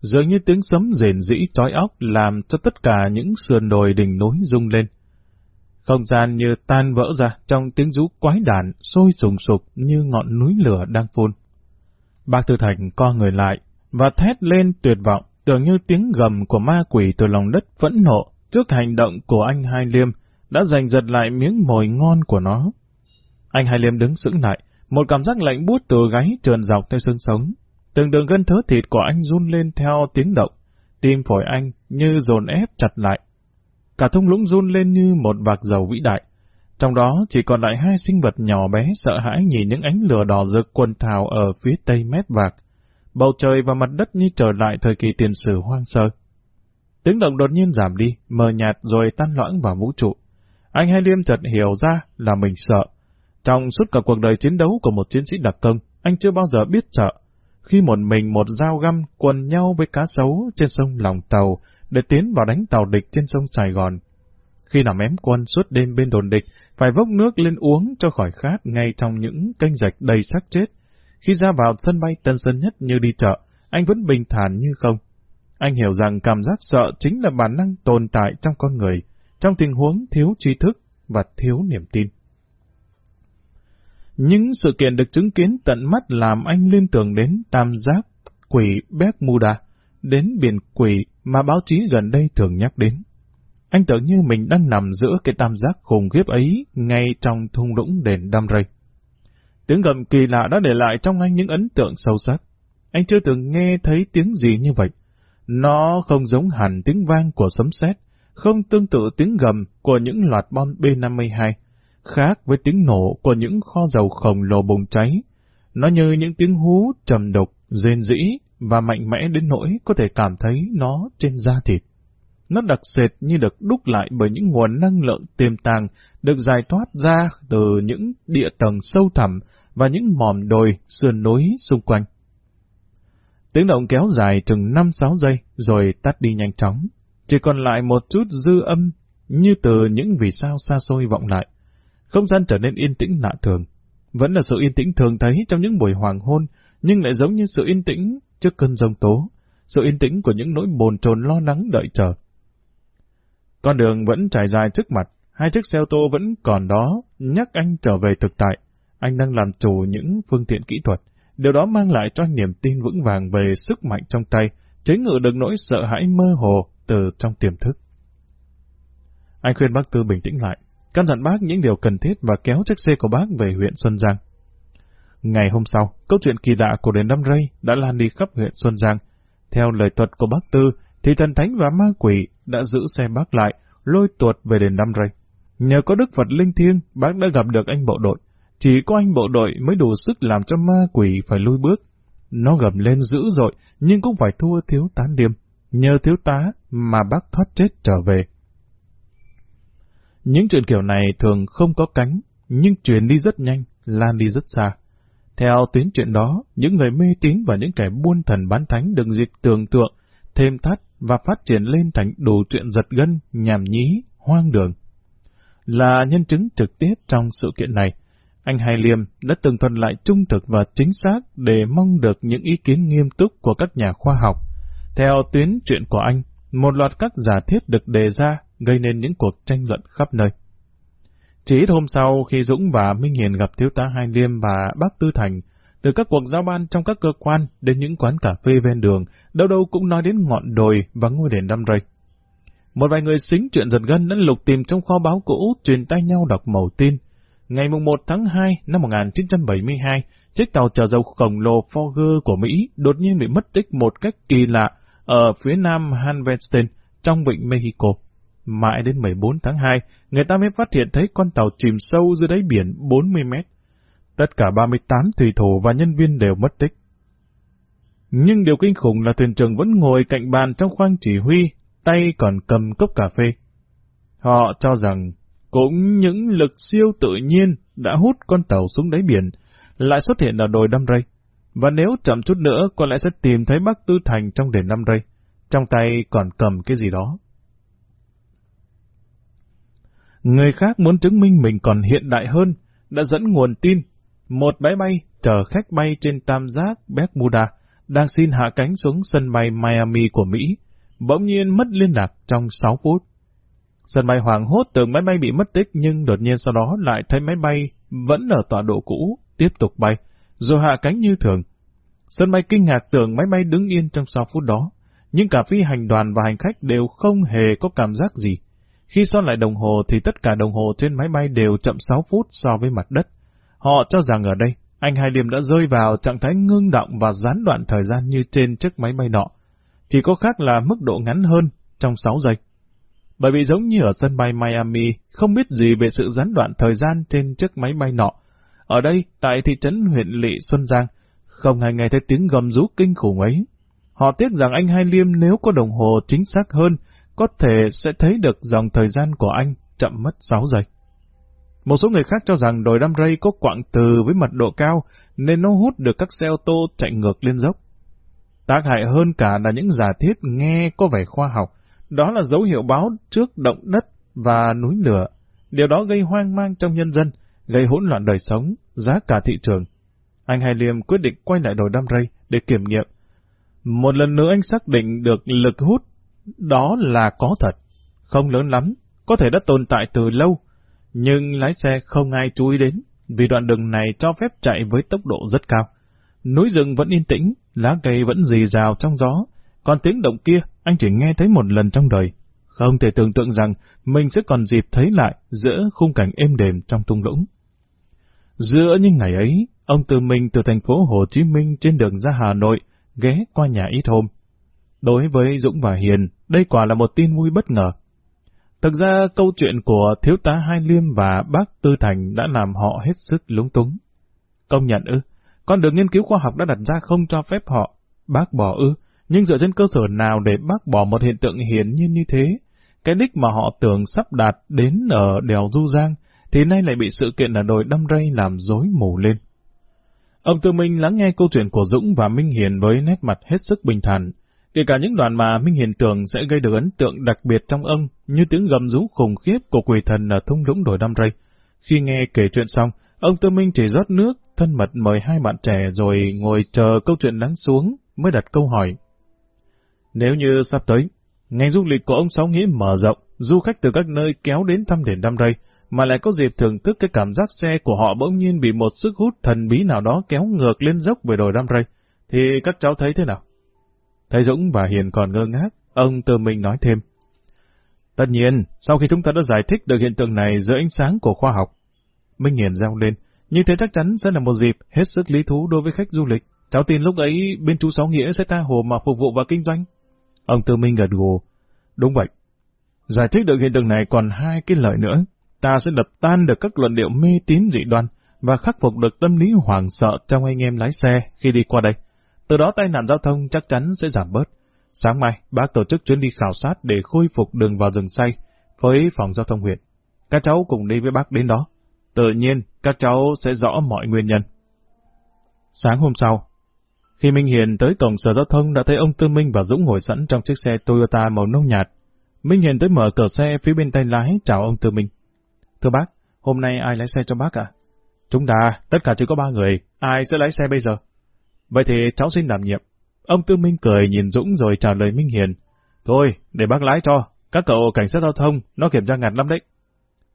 Dường như tiếng sấm rền rĩ chói óc làm cho tất cả những sườn đồi đỉnh núi rung lên. Không gian như tan vỡ ra trong tiếng rú quái đản sôi sùng sục như ngọn núi lửa đang phun. Bác Tư Thành co người lại và thét lên tuyệt vọng tưởng như tiếng gầm của ma quỷ từ lòng đất phẫn nộ trước hành động của anh Hai Liêm đã giành giật lại miếng mồi ngon của nó. Anh Hai Liêm đứng sững lại, một cảm giác lạnh buốt từ gáy trườn dọc theo xương sống. Từng đường gân thớ thịt của anh run lên theo tiếng động, tim phổi anh như dồn ép chặt lại. Cả thung lũng run lên như một vạc dầu vĩ đại. Trong đó chỉ còn lại hai sinh vật nhỏ bé sợ hãi nhìn những ánh lửa đỏ rực quần thảo ở phía tây mét vạc. Bầu trời và mặt đất như trở lại thời kỳ tiền sử hoang sơ. Tiếng động đột nhiên giảm đi, mờ nhạt rồi tan loãng vào vũ trụ. Anh Hai Liêm chợt hiểu ra là mình sợ. Trong suốt cả cuộc đời chiến đấu của một chiến sĩ đặc công, anh chưa bao giờ biết sợ. Khi một mình một dao găm quần nhau với cá sấu trên sông Lòng Tàu để tiến vào đánh tàu địch trên sông Sài Gòn. Khi nằm ém quân suốt đêm bên đồn địch, phải vốc nước lên uống cho khỏi khát ngay trong những kênh rạch đầy xác chết. Khi ra vào sân bay Tân Sơn Nhất như đi chợ, anh vẫn bình thản như không. Anh hiểu rằng cảm giác sợ chính là bản năng tồn tại trong con người, trong tình huống thiếu tri thức và thiếu niềm tin. Những sự kiện được chứng kiến tận mắt làm anh liên tưởng đến tam giác quỷ Bermuda, đến biển quỷ mà báo chí gần đây thường nhắc đến. Anh tưởng như mình đang nằm giữa cái tam giác khủng khiếp ấy ngay trong thung lũng đền Đam Rây. Tiếng gầm kỳ lạ đã để lại trong anh những ấn tượng sâu sắc. Anh chưa từng nghe thấy tiếng gì như vậy. Nó không giống hẳn tiếng vang của sấm sét, không tương tự tiếng gầm của những loạt bom B-52, khác với tiếng nổ của những kho dầu khổng lồ bùng cháy. Nó như những tiếng hú trầm độc, rên rĩ và mạnh mẽ đến nỗi có thể cảm thấy nó trên da thịt. Nó đặc sệt như được đúc lại bởi những nguồn năng lượng tiềm tàng được giải thoát ra từ những địa tầng sâu thẳm và những mòm đồi, sườn núi xung quanh. Tiếng động kéo dài chừng 5-6 giây rồi tắt đi nhanh chóng. Chỉ còn lại một chút dư âm như từ những vì sao xa xôi vọng lại. Không gian trở nên yên tĩnh lạ thường. Vẫn là sự yên tĩnh thường thấy trong những buổi hoàng hôn, nhưng lại giống như sự yên tĩnh trước cơn rông tố, sự yên tĩnh của những nỗi bồn chồn lo lắng đợi chờ. Con đường vẫn trải dài trước mặt, hai chiếc xe ô tô vẫn còn đó, nhắc anh trở về thực tại. Anh đang làm chủ những phương tiện kỹ thuật. Điều đó mang lại cho anh niềm tin vững vàng về sức mạnh trong tay, chế ngự được nỗi sợ hãi mơ hồ từ trong tiềm thức. Anh khuyên bác Tư bình tĩnh lại, căn dặn bác những điều cần thiết và kéo chiếc xe của bác về huyện Xuân Giang. Ngày hôm sau, câu chuyện kỳ lạ của đền Đâm Rây đã lan đi khắp huyện Xuân Giang. Theo lời thuật của bác Tư, thì thần thánh và ma quỷ đã giữ xe bác lại, lôi tuột về đền Đâm Rây. Nhờ có đức Phật linh thiêng, bác đã gặp được anh bộ đội. Chỉ có anh bộ đội mới đủ sức làm cho ma quỷ phải lui bước. Nó gầm lên dữ dội, nhưng cũng phải thua thiếu tá điềm. Nhờ thiếu tá mà bác thoát chết trở về. Những chuyện kiểu này thường không có cánh, nhưng truyền đi rất nhanh, lan đi rất xa. Theo tuyến chuyện đó, những người mê tín và những kẻ buôn thần bán thánh được dịp tưởng tượng, thêm thắt và phát triển lên thành đủ chuyện giật gân, nhảm nhí, hoang đường. Là nhân chứng trực tiếp trong sự kiện này, anh Hai Liêm đã từng thuận lại trung thực và chính xác để mong được những ý kiến nghiêm túc của các nhà khoa học. Theo tuyến chuyện của anh, một loạt các giả thiết được đề ra gây nên những cuộc tranh luận khắp nơi. Chỉ ít hôm sau khi Dũng và Minh Hiền gặp thiếu tá Hai Liêm và bác Tư Thành, từ các cuộc giao ban trong các cơ quan đến những quán cà phê ven đường, đâu đâu cũng nói đến ngọn đồi và ngôi đền đâm rây. Một vài người xính chuyện giật gân đã lục tìm trong kho báo cũ truyền tay nhau đọc màu tin. Ngày 1 tháng 2 năm 1972, chiếc tàu chở dầu khổng lồ Forger của Mỹ đột nhiên bị mất tích một cách kỳ lạ ở phía nam Hanvenstein trong vịnh Mexico. Mãi đến 14 tháng 2, người ta mới phát hiện thấy con tàu chìm sâu dưới đáy biển 40 mét. Tất cả 38 thủy thủ và nhân viên đều mất tích. Nhưng điều kinh khủng là thuyền trưởng vẫn ngồi cạnh bàn trong khoang chỉ huy, tay còn cầm cốc cà phê. Họ cho rằng cũng những lực siêu tự nhiên đã hút con tàu xuống đáy biển, lại xuất hiện ở đồi Đâm Rây. Và nếu chậm chút nữa, có lẽ sẽ tìm thấy bác Tư Thành trong đền Đâm Rây. Trong tay còn cầm cái gì đó. Người khác muốn chứng minh mình còn hiện đại hơn, đã dẫn nguồn tin. Một máy bay chở khách bay trên tam giác Bermuda đang xin hạ cánh xuống sân bay Miami của Mỹ, bỗng nhiên mất liên lạc trong 6 phút. Sân bay hoảng hốt tưởng máy bay bị mất tích nhưng đột nhiên sau đó lại thấy máy bay vẫn ở tọa độ cũ, tiếp tục bay, rồi hạ cánh như thường. Sân bay kinh ngạc tưởng máy bay đứng yên trong 6 phút đó, nhưng cả phi hành đoàn và hành khách đều không hề có cảm giác gì. Khi so lại đồng hồ thì tất cả đồng hồ trên máy bay đều chậm 6 phút so với mặt đất. Họ cho rằng ở đây, anh Hai Liêm đã rơi vào trạng thái ngưng động và gián đoạn thời gian như trên chiếc máy bay nọ. Chỉ có khác là mức độ ngắn hơn, trong 6 giây. Bởi vì giống như ở sân bay Miami, không biết gì về sự gián đoạn thời gian trên chiếc máy bay nọ. Ở đây, tại thị trấn huyện Lị Xuân Giang, không ai nghe thấy tiếng gầm rú kinh khủng ấy. Họ tiếc rằng anh Hai Liêm nếu có đồng hồ chính xác hơn, có thể sẽ thấy được dòng thời gian của anh chậm mất 6 giây. Một số người khác cho rằng đồi đam rây có quạng từ với mật độ cao nên nó hút được các xe ô tô chạy ngược lên dốc. Tác hại hơn cả là những giả thiết nghe có vẻ khoa học, đó là dấu hiệu báo trước động đất và núi lửa. Điều đó gây hoang mang trong nhân dân, gây hỗn loạn đời sống, giá cả thị trường. Anh Hai Liêm quyết định quay lại đồi đam rây để kiểm nghiệm. Một lần nữa anh xác định được lực hút đó là có thật, không lớn lắm, có thể đã tồn tại từ lâu, nhưng lái xe không ai chú ý đến, vì đoạn đường này cho phép chạy với tốc độ rất cao. Núi rừng vẫn yên tĩnh, lá cây vẫn rì rào trong gió, còn tiếng động kia anh chỉ nghe thấy một lần trong đời. Không thể tưởng tượng rằng mình sẽ còn dịp thấy lại giữa khung cảnh êm đềm trong tung lũng. Giữa những ngày ấy, ông từ mình từ thành phố Hồ Chí Minh trên đường ra Hà Nội, ghé qua nhà ít hôm. Đối với Dũng và Hiền, đây quả là một tin vui bất ngờ. Thực ra câu chuyện của thiếu tá Hai Liêm và bác Tư Thành đã làm họ hết sức lúng túng. Công nhận ư, con đường nghiên cứu khoa học đã đặt ra không cho phép họ. Bác bỏ ư, nhưng dựa trên cơ sở nào để bác bỏ một hiện tượng hiển nhiên như thế? Cái đích mà họ tưởng sắp đạt đến ở đèo Du Giang, thì nay lại bị sự kiện ở đồi đâm rây làm rối mù lên. Ông Tư Minh lắng nghe câu chuyện của Dũng và Minh Hiền với nét mặt hết sức bình thản, Kể cả những đoạn mà Minh Hiền tưởng sẽ gây được ấn tượng đặc biệt trong ông, như tiếng gầm rú khủng khiếp của quỷ thần ở thung lũng đồi đam rây. Khi nghe kể chuyện xong, ông Tư Minh chỉ rót nước, thân mật mời hai bạn trẻ rồi ngồi chờ câu chuyện lắng xuống, mới đặt câu hỏi. Nếu như sắp tới, ngành du lịch của ông Sáu Nghĩa mở rộng, du khách từ các nơi kéo đến thăm đền Đam Rây, mà lại có dịp thưởng thức cái cảm giác xe của họ bỗng nhiên bị một sức hút thần bí nào đó kéo ngược lên dốc về đồi Đam Rây, thì các cháu thấy thế nào? Thấy Dũng và Hiền còn ngơ ngác, ông Tư Minh nói thêm. Tất nhiên, sau khi chúng ta đã giải thích được hiện tượng này giữa ánh sáng của khoa học, Minh Hiền giao lên, như thế chắc chắn sẽ là một dịp hết sức lý thú đối với khách du lịch. Cháu tin lúc ấy bên chú Sáu Nghĩa sẽ tha hồ mà phục vụ và kinh doanh. Ông Tư Minh gật gù. Đúng vậy. Giải thích được hiện tượng này còn hai cái lợi nữa. Ta sẽ đập tan được các luận điệu mê tín dị đoan và khắc phục được tâm lý hoảng sợ trong anh em lái xe khi đi qua đây. Từ đó tai nạn giao thông chắc chắn sẽ giảm bớt. Sáng mai, bác tổ chức chuyến đi khảo sát để khôi phục đường vào rừng say với phòng giao thông huyện. Các cháu cùng đi với bác đến đó. Tự nhiên, các cháu sẽ rõ mọi nguyên nhân. Sáng hôm sau, khi Minh Hiền tới cổng sở giao thông đã thấy ông Tư Minh và Dũng ngồi sẵn trong chiếc xe Toyota màu nâu nhạt. Minh Hiền tới mở cửa xe phía bên tay lái chào ông Tư Minh. Thưa bác, hôm nay ai lái xe cho bác ạ? Chúng ta, tất cả chỉ có ba người, ai sẽ lái xe bây giờ? Vậy thì cháu xin đảm nhiệm. Ông Tư Minh cười nhìn Dũng rồi trả lời Minh Hiền. Thôi, để bác lái cho, các cậu cảnh sát giao thông, nó kiểm tra ngặt lắm đấy.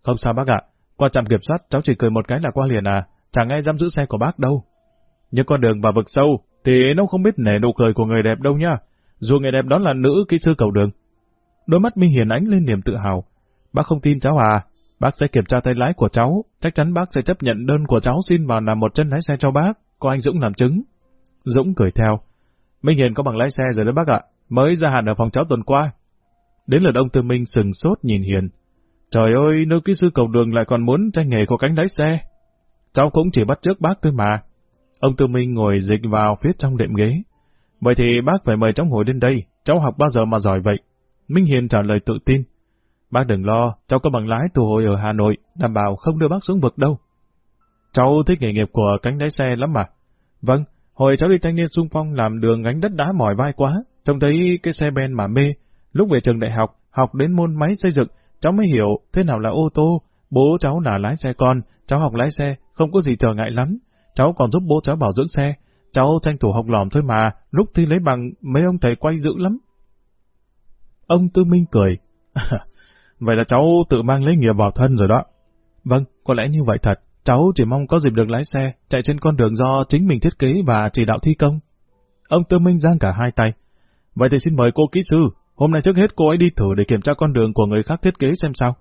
Không sao bác ạ, qua trạm kiểm soát cháu chỉ cười một cái là qua liền à, chẳng ai dám giữ xe của bác đâu. Nhưng con đường vào vực sâu, thì nó không biết nể nụ cười của người đẹp đâu nha, dù người đẹp đó là nữ kỹ sư cầu đường. Đôi mắt Minh Hiền ánh lên niềm tự hào. Bác không tin cháu à, bác sẽ kiểm tra tay lái của cháu, chắc chắn bác sẽ chấp nhận đơn của cháu xin vào làm một chân lái xe cho bác, có anh Dũng làm chứng. Dũng cười theo. Minh Hiền có bằng lái xe rồi đấy bác ạ, mới ra hạn ở phòng cháu tuần qua. Đến lượt ông Tư Minh sừng sốt nhìn Hiền. Trời ơi, nữ kỹ sư cầu đường lại còn muốn tranh nghề của cánh lái xe. Cháu cũng chỉ bắt trước bác thôi mà. Ông Tư Minh ngồi dịch vào phía trong đệm ghế. Vậy thì bác phải mời cháu ngồi đến đây, cháu học bao giờ mà giỏi vậy? Minh Hiền trả lời tự tin. Bác đừng lo, cháu có bằng lái tù hồi ở Hà Nội, đảm bảo không đưa bác xuống vực đâu. Cháu thích nghề nghiệp của cánh lái xe lắm mà. Vâng, hồi cháu đi thanh niên sung phong làm đường gánh đất đá mỏi vai quá, trông thấy cái xe ben mà mê. Lúc về trường đại học, học đến môn máy xây dựng, cháu mới hiểu thế nào là ô tô. Bố cháu là lái xe con, cháu học lái xe, không có gì trở ngại lắm. Cháu còn giúp bố cháu bảo dưỡng xe. Cháu tranh thủ học lỏm thôi mà, lúc thi lấy bằng, mấy ông thầy quay dữ lắm. Ông Tư Minh cười. vậy là cháu tự mang lấy nghiệp vào thân rồi đó. Vâng, có lẽ như vậy thật. Cháu chỉ mong có dịp được lái xe, chạy trên con đường do chính mình thiết kế và chỉ đạo thi công. Ông Tư Minh giang cả hai tay. Vậy thì xin mời cô kỹ sư, hôm nay trước hết cô ấy đi thử để kiểm tra con đường của người khác thiết kế xem sao.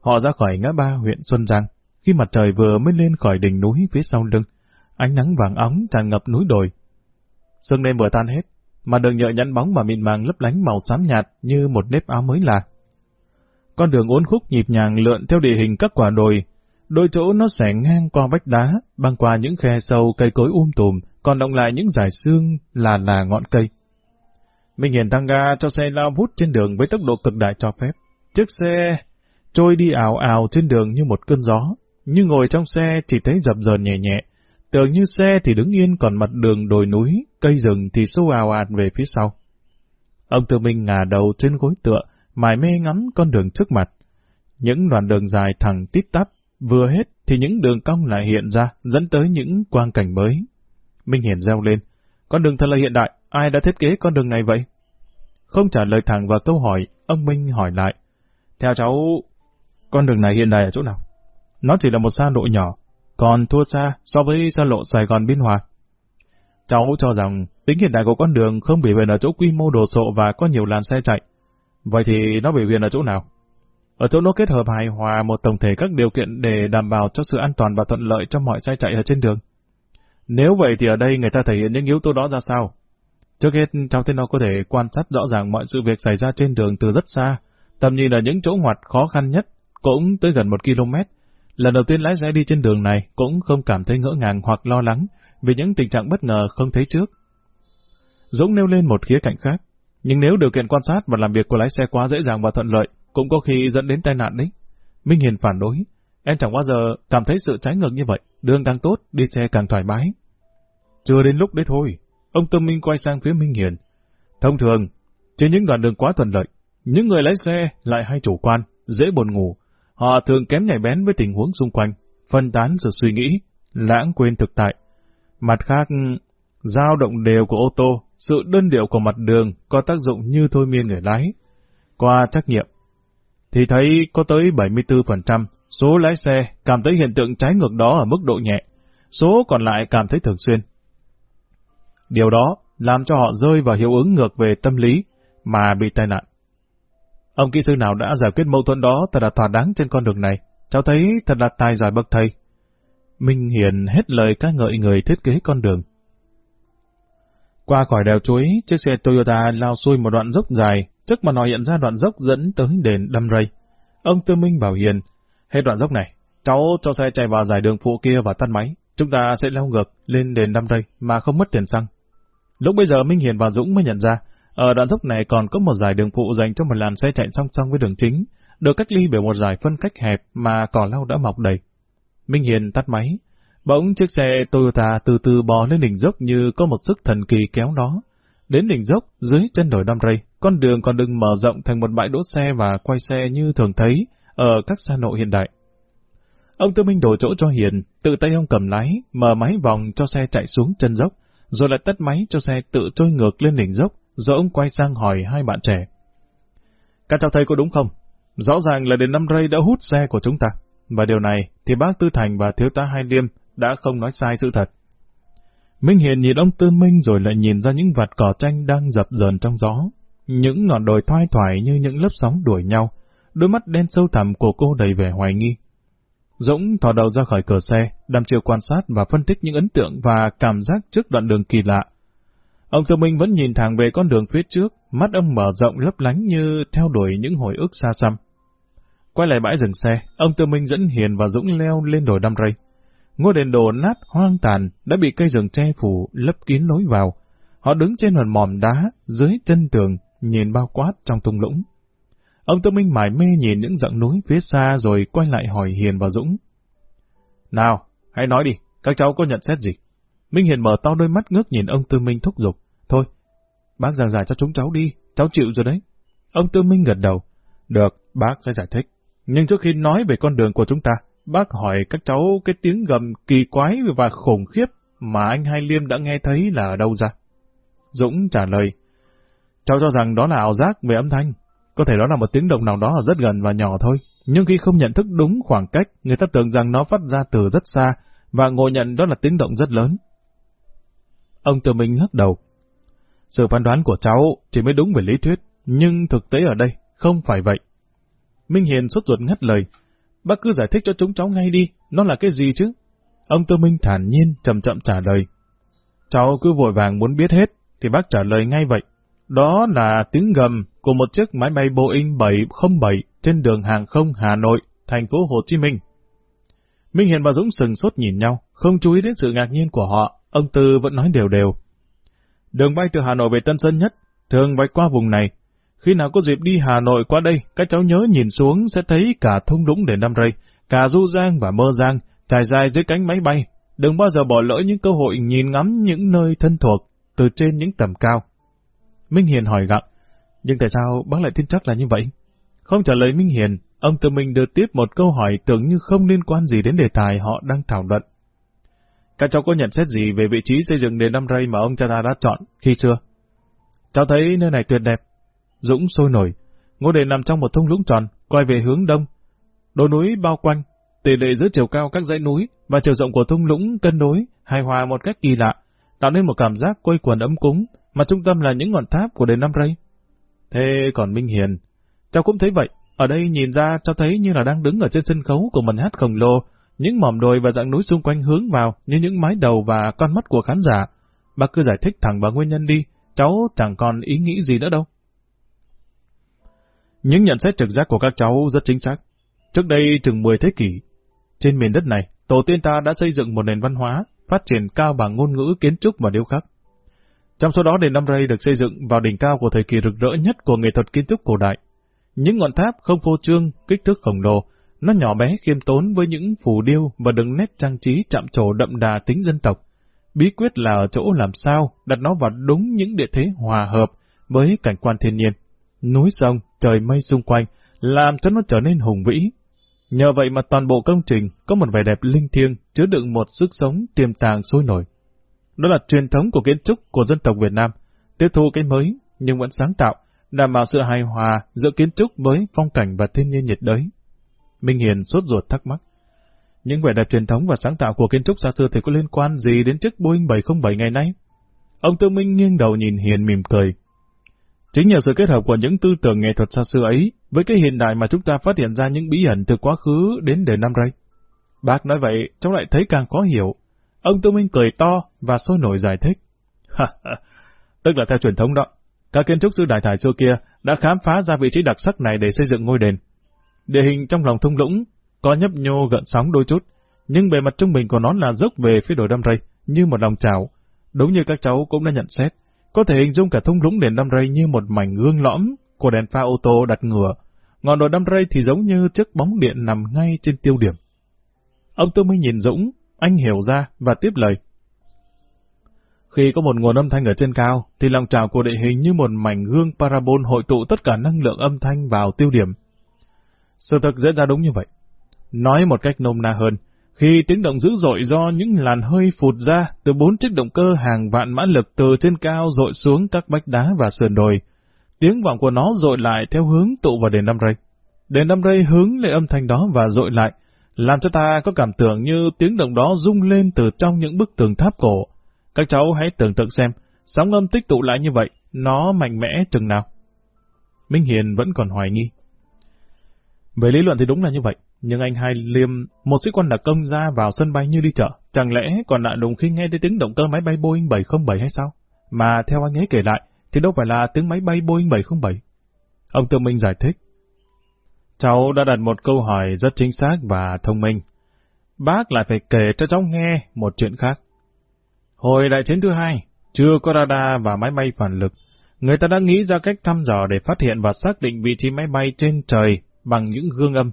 Họ ra khỏi ngã ba huyện Xuân Giang, khi mặt trời vừa mới lên khỏi đỉnh núi phía sau lưng. Ánh nắng vàng óng tràn ngập núi đồi. Sương đêm vừa tan hết, mà đường nhựa nhẵn bóng và mịn màng lấp lánh màu xám nhạt như một nếp áo mới lạ. Con đường uốn khúc nhịp nhàng lượn theo địa hình các quả đồi, đôi chỗ nó xẻ ngang qua vách đá, băng qua những khe sâu cây cối um tùm, còn động lại những dải xương là là ngọn cây. Minh Hiền tăng ga cho xe lao vút trên đường với tốc độ cực đại cho phép. Chiếc xe trôi đi ảo ảo trên đường như một cơn gió, nhưng ngồi trong xe chỉ thấy dập dờn nhẹ nhẹ, tưởng như xe thì đứng yên còn mặt đường đồi núi, cây rừng thì xô ào ạt về phía sau. Ông Tư Minh ngả đầu trên gối tựa, mải mê ngắm con đường trước mặt. Những đoạn đường dài thẳng tít tắp, vừa hết thì những đường cong lại hiện ra, dẫn tới những quang cảnh mới. Minh Hiển reo lên, con đường thật là hiện đại, ai đã thiết kế con đường này vậy? Không trả lời thẳng vào câu hỏi, ông Minh hỏi lại. Theo cháu, con đường này hiện đại ở chỗ nào? Nó chỉ là một xa lộ nhỏ, còn thua xa so với xa lộ Sài Gòn Biên Hòa. Cháu cho rằng tính hiện đại của con đường không biểu hiện ở chỗ quy mô đồ sộ và có nhiều làn xe chạy. Vậy thì nó biểu hiện ở chỗ nào? Ở chỗ nó kết hợp hài hòa một tổng thể các điều kiện để đảm bảo cho sự an toàn và thuận lợi cho mọi xe chạy ở trên đường. Nếu vậy thì ở đây người ta thể hiện những yếu tố đó ra sao? Trước hết, cháu thấy nó có thể quan sát rõ ràng mọi sự việc xảy ra trên đường từ rất xa, tầm nhìn ở những chỗ ngoặt khó khăn nhất, cũng tới gần một km. Lần đầu tiên lái xe đi trên đường này cũng không cảm thấy ngỡ ngàng hoặc lo lắng vì những tình trạng bất ngờ không thấy trước. Dũng nêu lên một khía cạnh khác, nhưng nếu điều kiện quan sát và làm việc của lái xe quá dễ dàng và thuận lợi, cũng có khi dẫn đến tai nạn đấy. Minh Hiền phản đối, em chẳng bao giờ cảm thấy sự trái ngược như vậy, đường càng tốt, đi xe càng thoải mái. Chưa đến lúc đấy thôi, ông Tâm Minh quay sang phía Minh Hiền. Thông thường, trên những đoạn đường quá thuận lợi, những người lái xe lại hay chủ quan, dễ buồn ngủ. Họ thường kém nhạy bén với tình huống xung quanh, phân tán sự suy nghĩ, lãng quên thực tại. Mặt khác, dao động đều của ô tô, sự đơn điệu của mặt đường có tác dụng như thôi miên người lái. Qua trách nhiệm, thì thấy có tới 74% số lái xe cảm thấy hiện tượng trái ngược đó ở mức độ nhẹ, số còn lại cảm thấy thường xuyên. Điều đó làm cho họ rơi vào hiệu ứng ngược về tâm lý mà bị tai nạn. Ông kỹ sư nào đã giải quyết mâu thuẫn đó thật là thỏa đáng trên con đường này, cháu thấy thật là tài giỏi bậc thầy. Minh Hiền hết lời ca ngợi người thiết kế con đường. Qua khỏi đèo chuối, chiếc xe Toyota lao xuôi một đoạn dốc dài, trước mà nó hiện ra đoạn dốc dẫn tới đền Đâm Rây. Ông Tư Minh bảo Hiền, hết đoạn dốc này, cháu cho xe chạy vào giải đường phụ kia và tắt máy, chúng ta sẽ leo ngược lên đền Đâm Rây mà không mất tiền xăng. Lúc bây giờ Minh Hiền và Dũng mới nhận ra, ở đoạn dốc này còn có một giải đường phụ dành cho một làn xe chạy song song với đường chính, được cách ly bởi một giải phân cách hẹp mà cỏ lau đã mọc đầy. Minh Hiền tắt máy. Bỗng chiếc xe Toyota từ từ bò lên đỉnh dốc như có một sức thần kỳ kéo nó. Đến đỉnh dốc, dưới chân đồi đam rây, con đường còn đừng mở rộng thành một bãi đỗ xe và quay xe như thường thấy ở các xa nội hiện đại. Ông Tư Minh đổ chỗ cho Hiền, tự tay ông cầm lái, mở máy vòng cho xe chạy xuống chân dốc, rồi lại tắt máy cho xe tự trôi ngược lên đỉnh dốc, rồi ông quay sang hỏi hai bạn trẻ. Các cháu thấy có đúng không? Rõ ràng là đền năm rây đã hút xe của chúng ta, và điều này thì bác Tư Thành và thiếu tá Hai Liêm đã không nói sai sự thật. Minh Hiền nhìn ông Tư Minh rồi lại nhìn ra những vạt cỏ tranh đang dập dờn trong gió, những ngọn đồi thoai thoải như những lớp sóng đuổi nhau, đôi mắt đen sâu thẳm của cô đầy vẻ hoài nghi. Dũng thò đầu ra khỏi cửa xe, đăm chiều quan sát và phân tích những ấn tượng và cảm giác trước đoạn đường kỳ lạ. Ông Tư Minh vẫn nhìn thẳng về con đường phía trước, mắt ông mở rộng lấp lánh như theo đuổi những hồi ức xa xăm. Quay lại bãi dừng xe, ông Tư Minh dẫn Hiền và Dũng leo lên đồi đăm rây. Ngôi đền đồ nát hoang tàn đã bị cây rừng che phủ lấp kín lối vào. Họ đứng trên hòn mòm đá dưới chân tường, nhìn bao quát trong tung lũng. Ông Tư Minh mải mê nhìn những dặng núi phía xa rồi quay lại hỏi Hiền và Dũng. Nào, hãy nói đi, các cháu có nhận xét gì? Minh Hiền mở to đôi mắt ngước nhìn ông Tư Minh thúc giục. Thôi, bác giảng giải cho chúng cháu đi, cháu chịu rồi đấy. Ông Tư Minh gật đầu. Được, bác sẽ giải thích. Nhưng trước khi nói về con đường của chúng ta, bác hỏi các cháu cái tiếng gầm kỳ quái và khủng khiếp mà anh Hai Liêm đã nghe thấy là ở đâu ra? Dũng trả lời, cháu cho rằng đó là ảo giác về âm thanh. Có thể đó là một tiếng động nào đó ở rất gần và nhỏ thôi, nhưng khi không nhận thức đúng khoảng cách, người ta tưởng rằng nó phát ra từ rất xa, và ngộ nhận đó là tiếng động rất lớn. Ông Tư Minh lắc đầu. Sự phán đoán của cháu chỉ mới đúng về lý thuyết, nhưng thực tế ở đây không phải vậy. Minh Hiền sốt ruột ngắt lời. Bác cứ giải thích cho chúng cháu ngay đi, nó là cái gì chứ? Ông Tư Minh thản nhiên, chậm chậm trả lời. Cháu cứ vội vàng muốn biết hết, thì bác trả lời ngay vậy. Đó là tiếng gầm của một chiếc máy bay Boeing 707 trên đường hàng không Hà Nội, thành phố Hồ Chí Minh. Minh Hiền và Dũng sừng sốt nhìn nhau, không chú ý đến sự ngạc nhiên của họ, ông Tư vẫn nói đều đều. Đường bay từ Hà Nội về Tân Sơn Nhất, thường bay qua vùng này. Khi nào có dịp đi Hà Nội qua đây, các cháu nhớ nhìn xuống sẽ thấy cả thung lũng để năm rây, cả du giang và mơ giang, trải dài dưới cánh máy bay. Đừng bao giờ bỏ lỡ những cơ hội nhìn ngắm những nơi thân thuộc từ trên những tầm cao. Minh Hiền hỏi gặng, nhưng tại sao bác lại tin chắc là như vậy? Không trả lời Minh Hiền, ông tự mình đưa tiếp một câu hỏi tưởng như không liên quan gì đến đề tài họ đang thảo luận. Các cháu có nhận xét gì về vị trí xây dựng đền Năm Ray mà ông cha ta đã chọn khi xưa? Cháu thấy nơi này tuyệt đẹp. Dũng sôi nổi. Ngôi đền nằm trong một thung lũng tròn, quay về hướng đông. Đồi núi bao quanh, tỷ lệ giữa chiều cao các dãy núi và chiều rộng của thung lũng cân đối, hài hòa một cách kỳ lạ, tạo nên một cảm giác quây quần ấm cúng, mà trung tâm là những ngọn tháp của đền Năm Ray. Thế còn Minh Hiền, cháu cũng thấy vậy. Ở đây nhìn ra cháu thấy như là đang đứng ở trên sân khấu của mình hát khổng lồ, những mỏm đồi và dạng núi xung quanh hướng vào như những mái đầu và con mắt của khán giả. Bác cứ giải thích thẳng vào nguyên nhân đi, cháu chẳng còn ý nghĩ gì nữa đâu. Những nhận xét trực giác của các cháu rất chính xác. Trước đây chừng 10 thế kỷ, trên miền đất này, tổ tiên ta đã xây dựng một nền văn hóa, phát triển cao bằng ngôn ngữ, kiến trúc và điêu khắc. Trong số đó đền Năm Ray được xây dựng vào đỉnh cao của thời kỳ rực rỡ nhất của nghệ thuật kiến trúc cổ đại. Những ngọn tháp không phô trương, kích thước khổng lồ, nó nhỏ bé khiêm tốn với những phù điêu và đường nét trang trí chạm trổ đậm đà tính dân tộc. Bí quyết là ở chỗ làm sao đặt nó vào đúng những địa thế hòa hợp với cảnh quan thiên nhiên. Núi sông, trời mây xung quanh, làm cho nó trở nên hùng vĩ. Nhờ vậy mà toàn bộ công trình có một vẻ đẹp linh thiêng, chứa đựng một sức sống tiềm tàng sôi nổi. Đó là truyền thống của kiến trúc của dân tộc Việt Nam, tiếp thu cái mới nhưng vẫn sáng tạo, đảm bảo sự hài hòa giữa kiến trúc với phong cảnh và thiên nhiên nhiệt đới. Minh Hiền sốt ruột thắc mắc. Những vẻ đẹp truyền thống và sáng tạo của kiến trúc xa xưa thì có liên quan gì đến chiếc Boeing 707 ngày nay? Ông Tư Minh nghiêng đầu nhìn Hiền mỉm cười. Chính nhờ sự kết hợp của những tư tưởng nghệ thuật xa xưa ấy với cái hiện đại mà chúng ta phát hiện ra những bí ẩn từ quá khứ đến đời năm ray. Bác nói vậy, cháu lại thấy càng khó hiểu. Ông Tư Minh cười to và sôi nổi giải thích. Tức là theo truyền thống đó, các kiến trúc sư đại thải xưa kia đã khám phá ra vị trí đặc sắc này để xây dựng ngôi đền. Địa hình trong lòng thung lũng có nhấp nhô gợn sóng đôi chút, nhưng bề mặt trung bình của nó là dốc về phía đồi đâm rây, như một lòng trào. Đúng như các cháu cũng đã nhận xét, có thể hình dung cả thung lũng đền đâm rây như một mảnh gương lõm của đèn pha ô tô đặt ngửa. Ngọn đồi đâm rây thì giống như chiếc bóng điện nằm ngay trên tiêu điểm. Ông Tư Minh nhìn Dũng, anh hiểu ra và tiếp lời. Khi có một nguồn âm thanh ở trên cao, thì lòng trào của địa hình như một mảnh gương parabol hội tụ tất cả năng lượng âm thanh vào tiêu điểm. Sự thật diễn ra đúng như vậy. Nói một cách nôm na hơn, khi tiếng động dữ dội do những làn hơi phụt ra từ bốn chiếc động cơ hàng vạn mã lực từ trên cao dội xuống các vách đá và sườn đồi, tiếng vọng của nó dội lại theo hướng tụ vào đền năm rây. Đền năm rây hướng lại âm thanh đó và dội lại, làm cho ta có cảm tưởng như tiếng động đó rung lên từ trong những bức tường tháp cổ. Các cháu hãy tưởng tượng xem, sóng âm tích tụ lại như vậy, nó mạnh mẽ chừng nào. Minh Hiền vẫn còn hoài nghi. Về lý luận thì đúng là như vậy, nhưng anh hai liêm, một sĩ quan đặc công ra vào sân bay như đi chợ, chẳng lẽ còn lạ đùng khi nghe thấy tiếng động cơ máy bay Boeing 707 hay sao? Mà theo anh ấy kể lại, thì đâu phải là tiếng máy bay Boeing 707. Ông Tư Minh giải thích. Cháu đã đặt một câu hỏi rất chính xác và thông minh. Bác lại phải kể cho cháu nghe một chuyện khác. Hồi đại chiến thứ hai, chưa có radar và máy bay phản lực, người ta đã nghĩ ra cách thăm dò để phát hiện và xác định vị trí máy bay trên trời bằng những gương âm.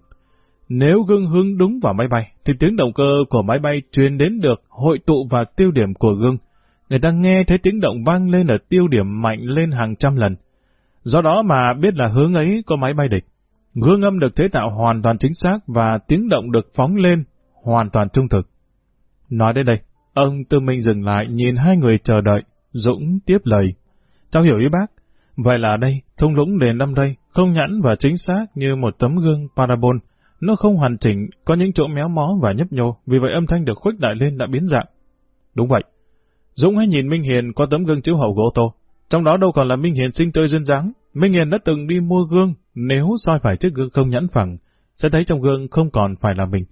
Nếu gương hướng đúng vào máy bay, thì tiếng động cơ của máy bay truyền đến được hội tụ và tiêu điểm của gương. Người ta nghe thấy tiếng động vang lên ở tiêu điểm mạnh lên hàng trăm lần. Do đó mà biết là hướng ấy có máy bay địch. Gương âm được chế tạo hoàn toàn chính xác và tiếng động được phóng lên hoàn toàn trung thực. Nói đến đây, ông Tư Minh dừng lại nhìn hai người chờ đợi, Dũng tiếp lời. Cháu hiểu ý bác. Vậy là đây, thung lũng đền năm đây, không nhẵn và chính xác như một tấm gương parabol. Nó không hoàn chỉnh, có những chỗ méo mó và nhấp nhô, vì vậy âm thanh được khuếch đại lên đã biến dạng. Đúng vậy. Dũng hãy nhìn Minh Hiền qua tấm gương chiếu hậu gỗ tô. Trong đó đâu còn là Minh Hiền sinh tươi duyên dáng. Minh Hiền đã từng đi mua gương, nếu soi phải chiếc gương không nhẵn phẳng, sẽ thấy trong gương không còn phải là mình.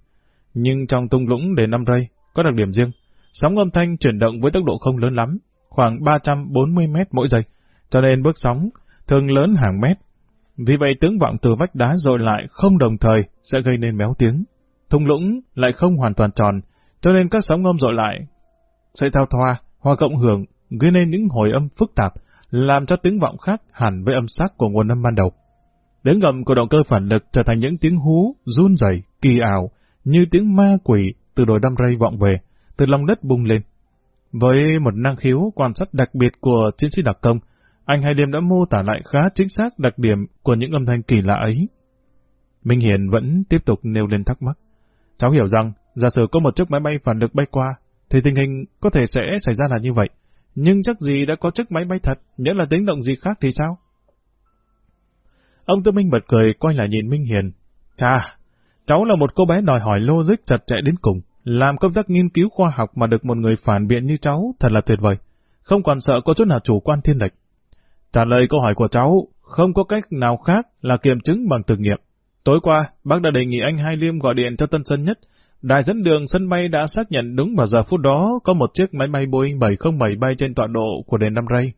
Nhưng trong tung lũng đền năm rây, có đặc điểm riêng. Sóng âm thanh chuyển động với tốc độ không lớn lắm, khoảng 340 mét mỗi giây, cho nên bước sóng thường lớn hàng mét. Vì vậy tiếng vọng từ vách đá rồi lại không đồng thời sẽ gây nên méo tiếng. Thung lũng lại không hoàn toàn tròn, cho nên các sóng âm dội lại sẽ thao thoa hoặc cộng hưởng gây nên những hồi âm phức tạp, làm cho tiếng vọng khác hẳn với âm sắc của nguồn âm ban đầu. Tiếng gầm của động cơ phản lực trở thành những tiếng hú, run rẩy, kỳ ảo, như tiếng ma quỷ từ đồi đâm rây vọng về, từ lòng đất bung lên. Với một năng khiếu quan sát đặc biệt của chiến sĩ đặc công, anh Hai Liêm đã mô tả lại khá chính xác đặc điểm của những âm thanh kỳ lạ ấy. Minh Hiền vẫn tiếp tục nêu lên thắc mắc. Cháu hiểu rằng, giả sử có một chiếc máy bay phản lực bay qua, thì tình hình có thể sẽ xảy ra là như vậy. Nhưng chắc gì đã có chiếc máy bay thật, nhớ là tiếng động gì khác thì sao? Ông Tư Minh bật cười quay lại nhìn Minh Hiền. Chà, cháu là một cô bé đòi hỏi logic chặt chẽ đến cùng. Làm công tác nghiên cứu khoa học mà được một người phản biện như cháu thật là tuyệt vời. Không còn sợ có chút nào chủ quan thiên lệch. Trả lời câu hỏi của cháu, không có cách nào khác là kiểm chứng bằng thực nghiệm. Tối qua, bác đã đề nghị anh Hai Liêm gọi điện cho Tân Sân Nhất. Đài dẫn đường sân bay đã xác nhận đúng vào giờ phút đó có một chiếc máy bay Boeing 707 bay trên tọa độ của đền nam Ray.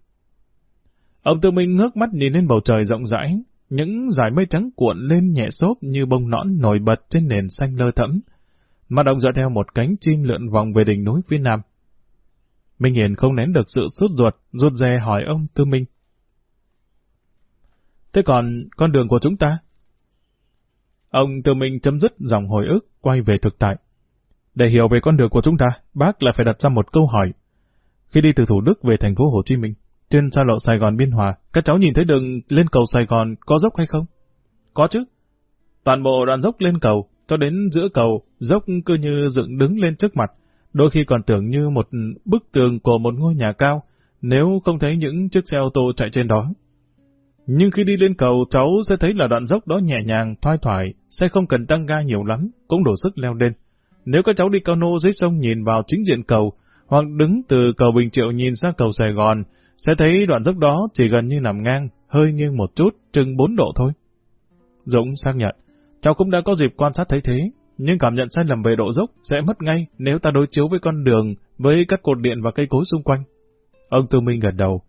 Ông Tư Minh ngước mắt nhìn lên bầu trời rộng rãi, những dải mây trắng cuộn lên nhẹ xốp như bông nõn nổi bật trên nền xanh lơ thẫm. Mặt động dõi theo một cánh chim lượn vòng về đỉnh núi phía nam. Minh Hiền không nén được sự sốt ruột, ruột rè hỏi ông Tư Minh. Thế còn con đường của chúng ta? Ông Tư Minh chấm dứt dòng hồi ức, quay về thực tại. Để hiểu về con đường của chúng ta, bác lại phải đặt ra một câu hỏi. Khi đi từ Thủ Đức về thành phố Hồ Chí Minh, trên xa lộ Sài Gòn Biên Hòa, các cháu nhìn thấy đường lên cầu Sài Gòn có dốc hay không? Có chứ. Toàn bộ đoạn dốc lên cầu, cho đến giữa cầu, dốc cứ như dựng đứng lên trước mặt, đôi khi còn tưởng như một bức tường của một ngôi nhà cao, nếu không thấy những chiếc xe ô tô chạy trên đó. Nhưng khi đi lên cầu, cháu sẽ thấy là đoạn dốc đó nhẹ nhàng, thoai thoải, sẽ không cần tăng ga nhiều lắm, cũng đủ sức leo lên. Nếu các cháu đi cano dưới sông nhìn vào chính diện cầu, hoặc đứng từ cầu Bình Triệu nhìn sang cầu Sài Gòn, sẽ thấy đoạn dốc đó chỉ gần như nằm ngang, hơi nghiêng một chút, chừng 4 độ thôi. Dũng xác nhận, cháu cũng đã có dịp quan sát thấy thế, nhưng cảm nhận sai lầm về độ dốc sẽ mất ngay nếu ta đối chiếu với con đường, với các cột điện và cây cối xung quanh. Ông Tư Minh gật đầu.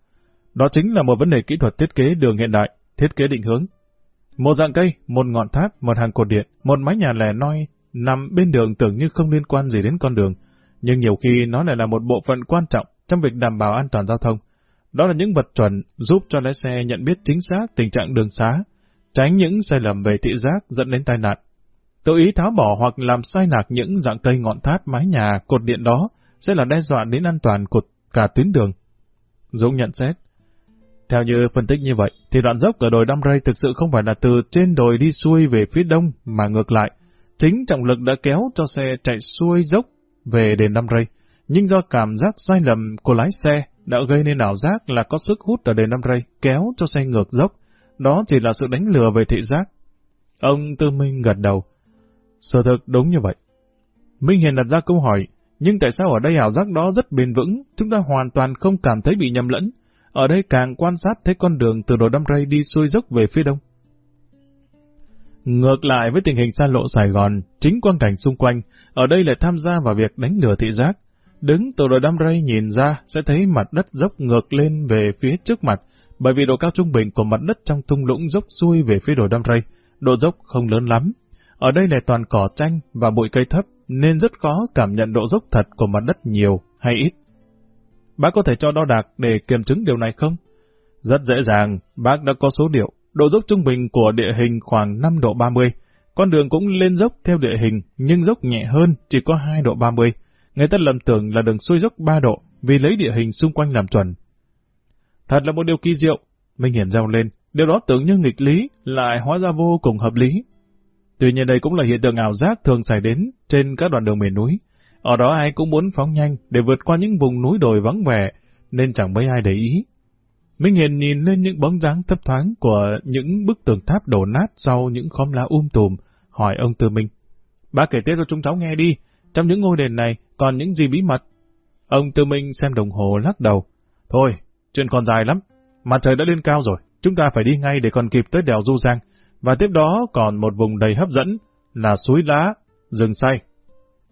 Đó chính là một vấn đề kỹ thuật thiết kế đường hiện đại, thiết kế định hướng. Một dạng cây, một ngọn tháp, một hàng cột điện, một mái nhà lẻ noi nằm bên đường tưởng như không liên quan gì đến con đường, nhưng nhiều khi nó lại là một bộ phận quan trọng trong việc đảm bảo an toàn giao thông. Đó là những vật chuẩn giúp cho lái xe nhận biết chính xác tình trạng đường xá, tránh những sai lầm về thị giác dẫn đến tai nạn. Tự ý tháo bỏ hoặc làm sai lạc những dạng cây ngọn tháp mái nhà, cột điện đó sẽ là đe dọa đến an toàn của cả tuyến đường. Dũng nhận xét. Theo như phân tích như vậy, thì đoạn dốc ở đồi Đam Rây thực sự không phải là từ trên đồi đi xuôi về phía đông, mà ngược lại. Chính trọng lực đã kéo cho xe chạy xuôi dốc về đền Đam Rây, nhưng do cảm giác sai lầm của lái xe đã gây nên ảo giác là có sức hút ở đền năm Rây kéo cho xe ngược dốc. Đó chỉ là sự đánh lừa về thị giác. Ông Tư Minh gật đầu. Sự thực đúng như vậy. Minh Hiền đặt ra câu hỏi, nhưng tại sao ở đây ảo giác đó rất bền vững, chúng ta hoàn toàn không cảm thấy bị nhầm lẫn. Ở đây càng quan sát thấy con đường từ đồi đâm ray đi xuôi dốc về phía đông. Ngược lại với tình hình xa lộ Sài Gòn, chính quang cảnh xung quanh, ở đây lại tham gia vào việc đánh lừa thị giác. Đứng từ đồi đâm ray nhìn ra sẽ thấy mặt đất dốc ngược lên về phía trước mặt, bởi vì độ cao trung bình của mặt đất trong thung lũng dốc xuôi về phía đồi đâm ray, độ dốc không lớn lắm. Ở đây là toàn cỏ tranh và bụi cây thấp, nên rất khó cảm nhận độ dốc thật của mặt đất nhiều hay ít. Bác có thể cho đo đạc để kiểm chứng điều này không? Rất dễ dàng, bác đã có số liệu. Độ dốc trung bình của địa hình khoảng 5 độ 30. Con đường cũng lên dốc theo địa hình, nhưng dốc nhẹ hơn, chỉ có 2 độ 30. Người ta lầm tưởng là đường xuôi dốc ba độ, vì lấy địa hình xung quanh làm chuẩn. Thật là một điều kỳ diệu. Minh Hiển giao lên, điều đó tưởng như nghịch lý, lại hóa ra vô cùng hợp lý. Tuy nhiên đây cũng là hiện tượng ảo giác thường xảy đến trên các đoạn đường miền núi. Ở đó ai cũng muốn phóng nhanh để vượt qua những vùng núi đồi vắng vẻ, nên chẳng mấy ai để ý. Minh Hiền nhìn lên những bóng dáng thấp thoáng của những bức tường tháp đổ nát sau những khóm lá um tùm, hỏi ông Tư Minh. Bác kể tiếp cho chúng cháu nghe đi, trong những ngôi đền này còn những gì bí mật? Ông Tư Minh xem đồng hồ lắc đầu. Thôi, chuyện còn dài lắm, mặt trời đã lên cao rồi, chúng ta phải đi ngay để còn kịp tới đèo Du Giang, và tiếp đó còn một vùng đầy hấp dẫn là suối lá, rừng say.